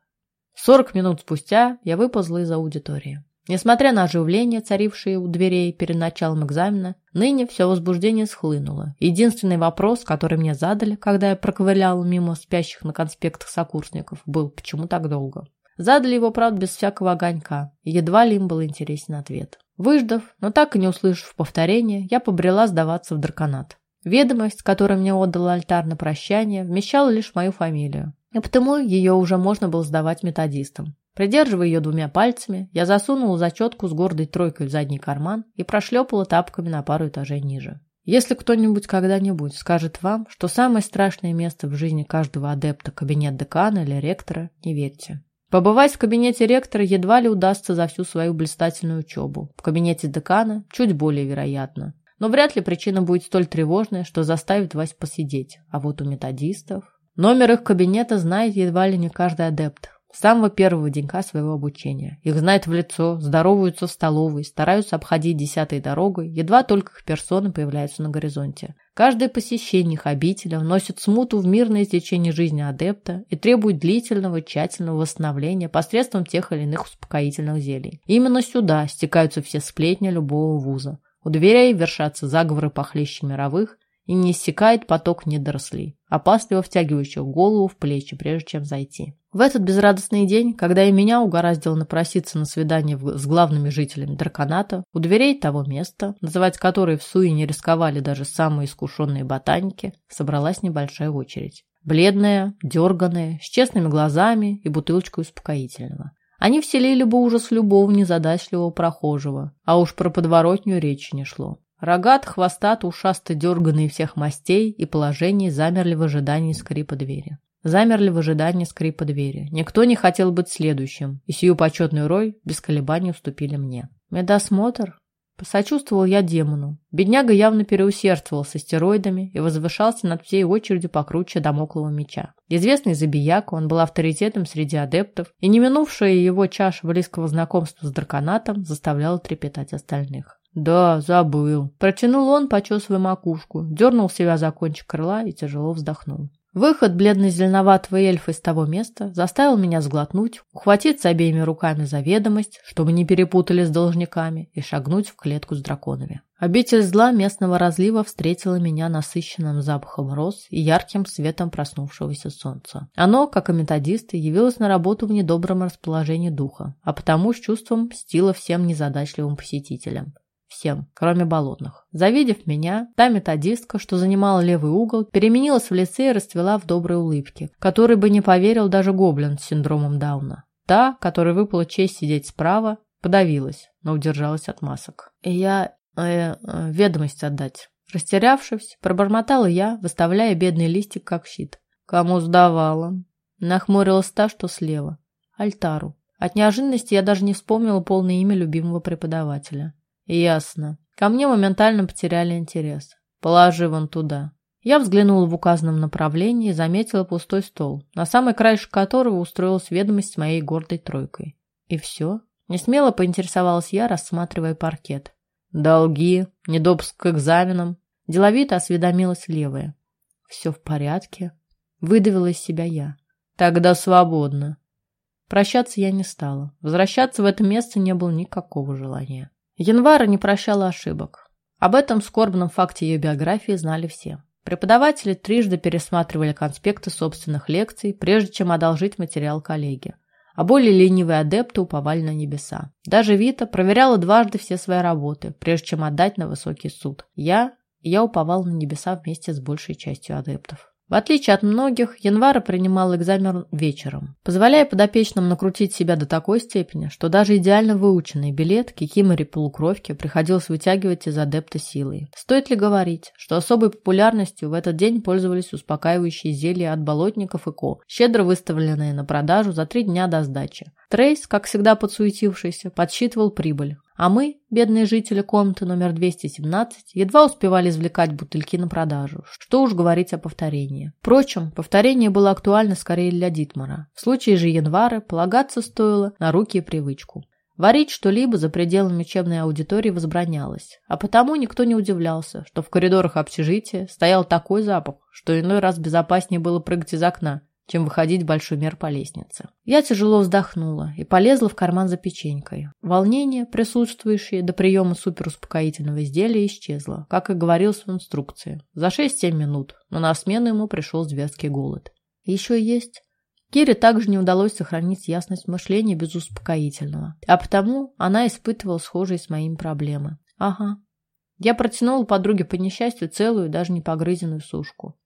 Сорок минут спустя я выползла из аудитории. Несмотря на оживление, царившее у дверей перед началом экзамена, ныне все возбуждение схлынуло. Единственный вопрос, который мне задали, когда я проковыляла мимо спящих на конспектах сокурсников, был «почему так долго?». Задали его, правда, без всякого огонька, и едва ли им был интересен ответ. Выждав, но так и не услышав повторения, я побрела сдаваться в драконат. Ведомость, которую мне отдал альтар на прощание, вмещала лишь мою фамилию, и потому ее уже можно было сдавать методистам. Придерживая ее двумя пальцами, я засунула зачетку с гордой тройкой в задний карман и прошлепала тапками на пару этажей ниже. Если кто-нибудь когда-нибудь скажет вам, что самое страшное место в жизни каждого адепта – кабинет декана или ректора, не верьте. Побывать в кабинете ректора едва ли удастся за всю свою блистательную учебу. В кабинете декана чуть более вероятно. Но вряд ли причина будет столь тревожная, что заставит вас посидеть. А вот у методистов... Номер их кабинета знает едва ли не каждый адепт. С самого первого денька своего обучения. Их знают в лицо, здороваются в столовой, стараются обходить десятой дорогой, едва только их персоны появляются на горизонте. Каждое посещение их обителя вносит смуту в мирное течение жизни адепта и требует длительного, тщательного восстановления посредством тех или иных успокоительных зелий. Именно сюда стекаются все сплетни любого вуза. У дверей вершатся заговоры похлеще мировых, и не иссякает поток недорослей, опасливо втягивающих голову в плечи, прежде чем зайти. В этот безрадостный день, когда и меня угораздило напроситься на свидание с главными жителями Драконата, у дверей того места, называть которое в Суе не рисковали даже самые искушенные ботаники, собралась небольшая очередь. Бледная, дерганая, с честными глазами и бутылочкой успокоительного. Они вселили бы ужас любого незадачливого прохожего, а уж про подворотню речи не шло. Рогат, хвостат, ушасто дерганные всех мастей и положений замерли в ожидании скрипа двери. Замерли в ожидании скрипа двери. Никто не хотел быть следующим, и сию почетную роль без колебаний уступили мне. Медосмотр? Посочувствовал я демону. Бедняга явно переусердствовал с астероидами и возвышался над всей очередью покруче домоклого меча. Известный забияк, он был авторитетом среди адептов, и не минувшая его чаша близкого знакомства с драконатом заставляла трепетать остальных. «Да, забыл». Протянул он, почесывая макушку, дернул себя за кончик крыла и тяжело вздохнул. Выход бледно-зеленоватого эльфа из того места заставил меня сглотнуть, ухватиться обеими руками за ведомость, чтобы не перепутали с должниками, и шагнуть в клетку с драконами. Обитель зла местного разлива встретила меня насыщенным запахом роз и ярким светом проснувшегося солнца. Оно, как и методисты, явилось на работу в недобром расположении духа, а потому с чувством мстило всем незадачливым посетителям. Всем, кроме болотных. Завидев меня, та методистка, что занимала левый угол, переменилась в лице и расцвела в доброй улыбке, которой бы не поверил даже гоблин с синдромом Дауна. Та, которой выпала честь сидеть справа, подавилась, но удержалась от масок. И я... Э, э, ведомость отдать. Растерявшись, пробормотала я, выставляя бедный листик как щит. Кому сдавала? Нахмурилась та, что слева. Альтару. От неожиданности я даже не вспомнила полное имя любимого преподавателя. Ясно. Ко мне моментально потеряли интерес. Положи вон туда. Я взглянула в указанном направлении и заметила пустой стол, на самый краешек которого устроилась ведомость с моей гордой тройкой. И все. Несмело поинтересовалась я, рассматривая паркет. Долги, недопуск к экзаменам. Деловито осведомилась левая. Все в порядке. Выдавила из себя я. Тогда свободно. Прощаться я не стала. Возвращаться в это место не было никакого желания. Январа не прощала ошибок. Об этом скорбном факте ее биографии знали все. Преподаватели трижды пересматривали конспекты собственных лекций, прежде чем одолжить материал коллеге. А более ленивые адепты уповали на небеса. Даже Вита проверяла дважды все свои работы, прежде чем отдать на высокий суд. Я, я уповал на небеса вместе с большей частью адептов. В отличие от многих, Январа принимал экзамен вечером, позволяя подопечным накрутить себя до такой степени, что даже идеально выученный билет кикимори полукровки приходилось вытягивать из адепта силой. Стоит ли говорить, что особой популярностью в этот день пользовались успокаивающие зелья от болотников и ко, щедро выставленные на продажу за три дня до сдачи. Трейс, как всегда подсуетившийся, подсчитывал прибыль, а мы, бедные жители комнаты номер 217, едва успевали извлекать бутыльки на продажу. Что уж говорить о повторении. Впрочем, повторение было актуально скорее для Дитмара. В случае же Январы полагаться стоило на руки и привычку. Варить что-либо за пределами учебной аудитории возбранялось, а потому никто не удивлялся, что в коридорах общежития стоял такой запах, что иной раз безопаснее было прыгать из окна, чем выходить в большой мер по лестнице. Я тяжело вздохнула и полезла в карман за печенькой. Волнение, присутствующее до приема суперуспокоительного изделия, исчезло, как и говорилось в инструкции. За 6-7 минут, но на смену ему пришел зверский голод. Еще есть? Кире также не удалось сохранить ясность мышления без успокоительного, а потому она испытывала схожие с моими проблемы. Ага. Я протянула подруге по несчастью целую, даже не погрызенную сушку.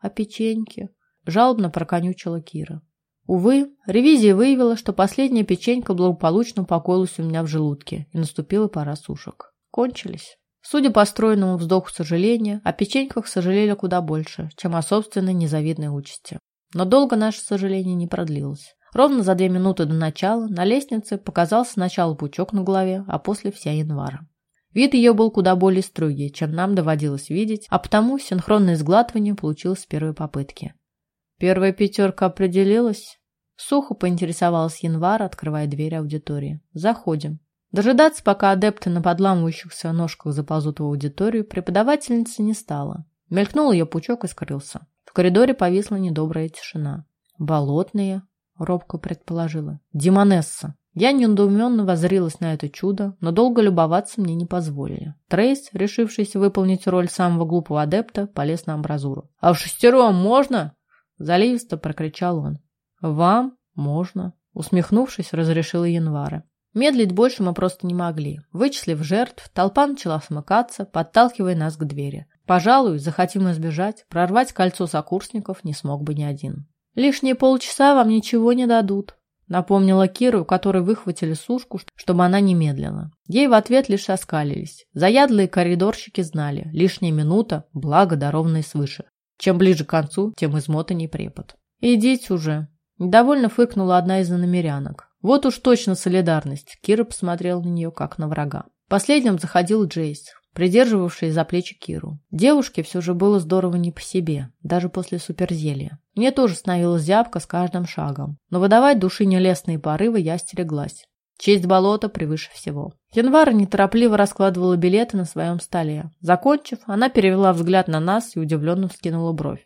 А печеньки? Жалобно проконючила Кира. Увы, ревизия выявила, что последняя печенька благополучно упокоилась у меня в желудке, и наступила пора сушек. Кончились. Судя по стройному вздоху сожаления, о печеньках сожалели куда больше, чем о собственной незавидной участи. Но долго наше сожаление не продлилось. Ровно за две минуты до начала на лестнице показался сначала пучок на голове, а после вся январа. Вид ее был куда более строгий, чем нам доводилось видеть, а потому синхронное сглатывание получилось с первой попытки. Первая пятерка определилась? Сухо поинтересовалась Январ, открывая дверь аудитории. Заходим. Дожидаться, пока адепты на подламывающихся ножках заползут в аудиторию, преподавательница не стала. Мелькнул ее пучок и скрылся. В коридоре повисла недобрая тишина. «Болотные?» — робко предположила. «Демонесса!» Я недоуменно воззрилась на это чудо, но долго любоваться мне не позволили. Трейс, решившийся выполнить роль самого глупого адепта, полез на амбразуру. «А в шестером можно?» Заливисто прокричал он. «Вам можно», усмехнувшись, разрешила Январа. Медлить больше мы просто не могли. Вычислив жертв, толпа начала смыкаться, подталкивая нас к двери. Пожалуй, захотим избежать, прорвать кольцо сокурсников не смог бы ни один. «Лишние полчаса вам ничего не дадут», напомнила Киру, у которой выхватили сушку, чтобы она не медлила. Ей в ответ лишь оскалились. Заядлые коридорщики знали, лишняя минута – благо, дарованное свыше. Чем ближе к концу, тем измотанней препод. «Идите уже!» Недовольно фыркнула одна из иномерянок. «Вот уж точно солидарность!» Кира посмотрел на нее, как на врага. Последним заходил Джейс, придерживавший за плечи Киру. Девушке все же было здорово не по себе, даже после суперзелья. Мне тоже становилась зябко с каждым шагом, но выдавать души нелестные порывы я стереглась. Честь болота превыше всего. Январа неторопливо раскладывала билеты на своем столе. Закончив, она перевела взгляд на нас и удивленно вскинула бровь.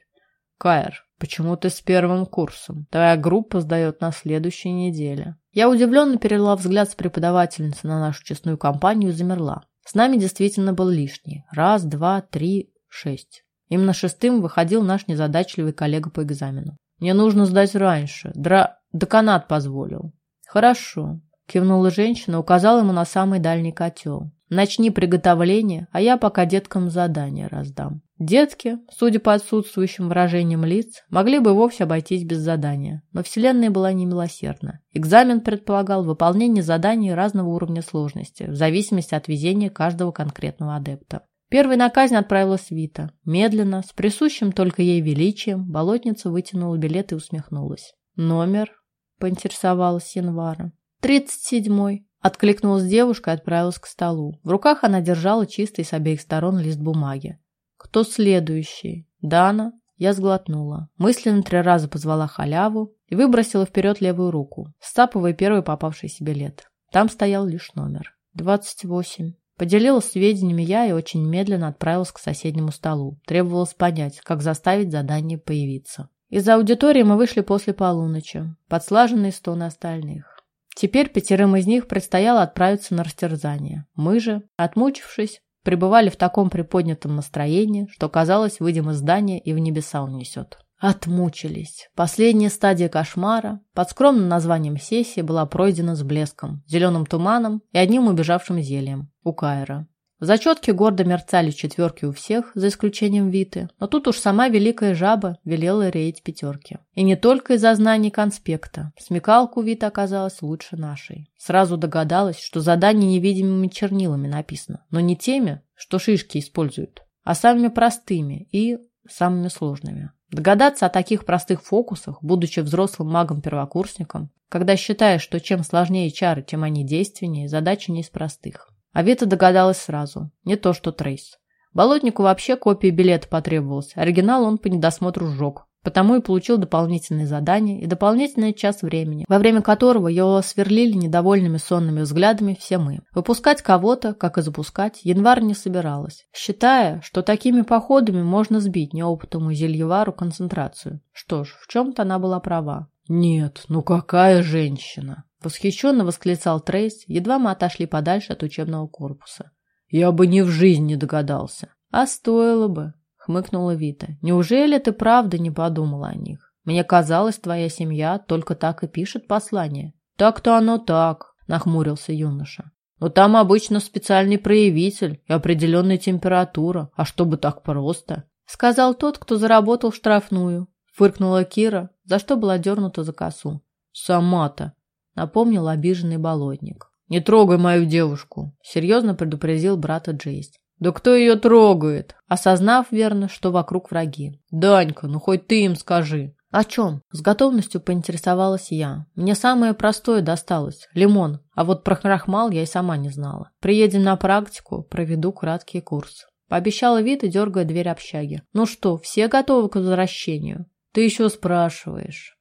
«Кайр, почему ты с первым курсом? Твоя группа сдает на следующей неделе». Я удивленно перевела взгляд с преподавательницы на нашу честную компанию и замерла. С нами действительно был лишний. Раз, два, три, шесть. Именно шестым выходил наш незадачливый коллега по экзамену. «Мне нужно сдать раньше. Дра... Деканат позволил». «Хорошо. Кивнула женщина, указала ему на самый дальний котел. Начни приготовление, а я пока деткам задание раздам. Детки, судя по отсутствующим выражениям лиц, могли бы вовсе обойтись без задания, но Вселенная была немилосердна. Экзамен предполагал выполнение заданий разного уровня сложности, в зависимости от везения каждого конкретного адепта. Первой на казнь отправилась Вита. Медленно, с присущим только ей величием, болотница вытянула билет и усмехнулась. «Номер?» – поинтересовалась Январа. «Тридцать седьмой», — откликнулась девушка и отправилась к столу. В руках она держала чистый с обеих сторон лист бумаги. «Кто следующий?» «Дана?» Я сглотнула. Мысленно три раза позвала халяву и выбросила вперед левую руку, сцапывая первый попавшийся билет. Там стоял лишь номер. «Двадцать восемь». Поделилась сведениями я и очень медленно отправилась к соседнему столу. Требовалось понять, как заставить задание появиться. Из аудитории мы вышли после полуночи, под слаженные стоны остальных. Теперь пятерым из них предстояло отправиться на растерзание. Мы же, отмучившись, пребывали в таком приподнятом настроении, что, казалось, выйдем из здания и в небеса унесет. Отмучились. Последняя стадия кошмара под скромным названием сессии была пройдена с блеском, зеленым туманом и одним убежавшим зельем у Кайра. В зачетке гордо мерцали четверки у всех, за исключением Виты, но тут уж сама великая жаба велела реять пятерки. И не только из-за знаний конспекта. Смекалку Вита оказалась лучше нашей. Сразу догадалась, что задание невидимыми чернилами написано, но не теми, что шишки используют, а самыми простыми и самыми сложными. Догадаться о таких простых фокусах, будучи взрослым магом-первокурсником, когда считаешь, что чем сложнее чары, тем они действеннее, задача не из простых. А Вита догадалась сразу. Не то, что Трейс. Болотнику вообще копия билета потребовалась. Оригинал он по недосмотру сжег. Потому и получил дополнительные задания и дополнительный час времени, во время которого его сверлили недовольными сонными взглядами все мы. Выпускать кого-то, как и запускать, январь не собиралась, считая, что такими походами можно сбить неопытному зельевару концентрацию. Что ж, в чем-то она была права. «Нет, ну какая женщина!» Восхищенно восклицал Трейс, едва мы отошли подальше от учебного корпуса. «Я бы ни в жизнь не догадался». «А стоило бы», — хмыкнула Вита. «Неужели ты правда не подумала о них? Мне казалось, твоя семья только так и пишет послание». «Так-то оно так», — нахмурился юноша. «Но там обычно специальный проявитель и определенная температура. А чтобы так просто?» — сказал тот, кто заработал штрафную. Фыркнула Кира, за что была дернута за косу. «Сама-то», — напомнил обиженный болотник. «Не трогай мою девушку», — серьезно предупредил брата Джейс. «Да кто ее трогает?» Осознав верно, что вокруг враги. «Данька, ну хоть ты им скажи». «О чем?» С готовностью поинтересовалась я. Мне самое простое досталось – лимон, а вот про крахмал я и сама не знала. Приедем на практику, проведу краткий курс. Пообещала Вита, дергая дверь общаги. «Ну что, все готовы к возвращению?» «Ты еще спрашиваешь».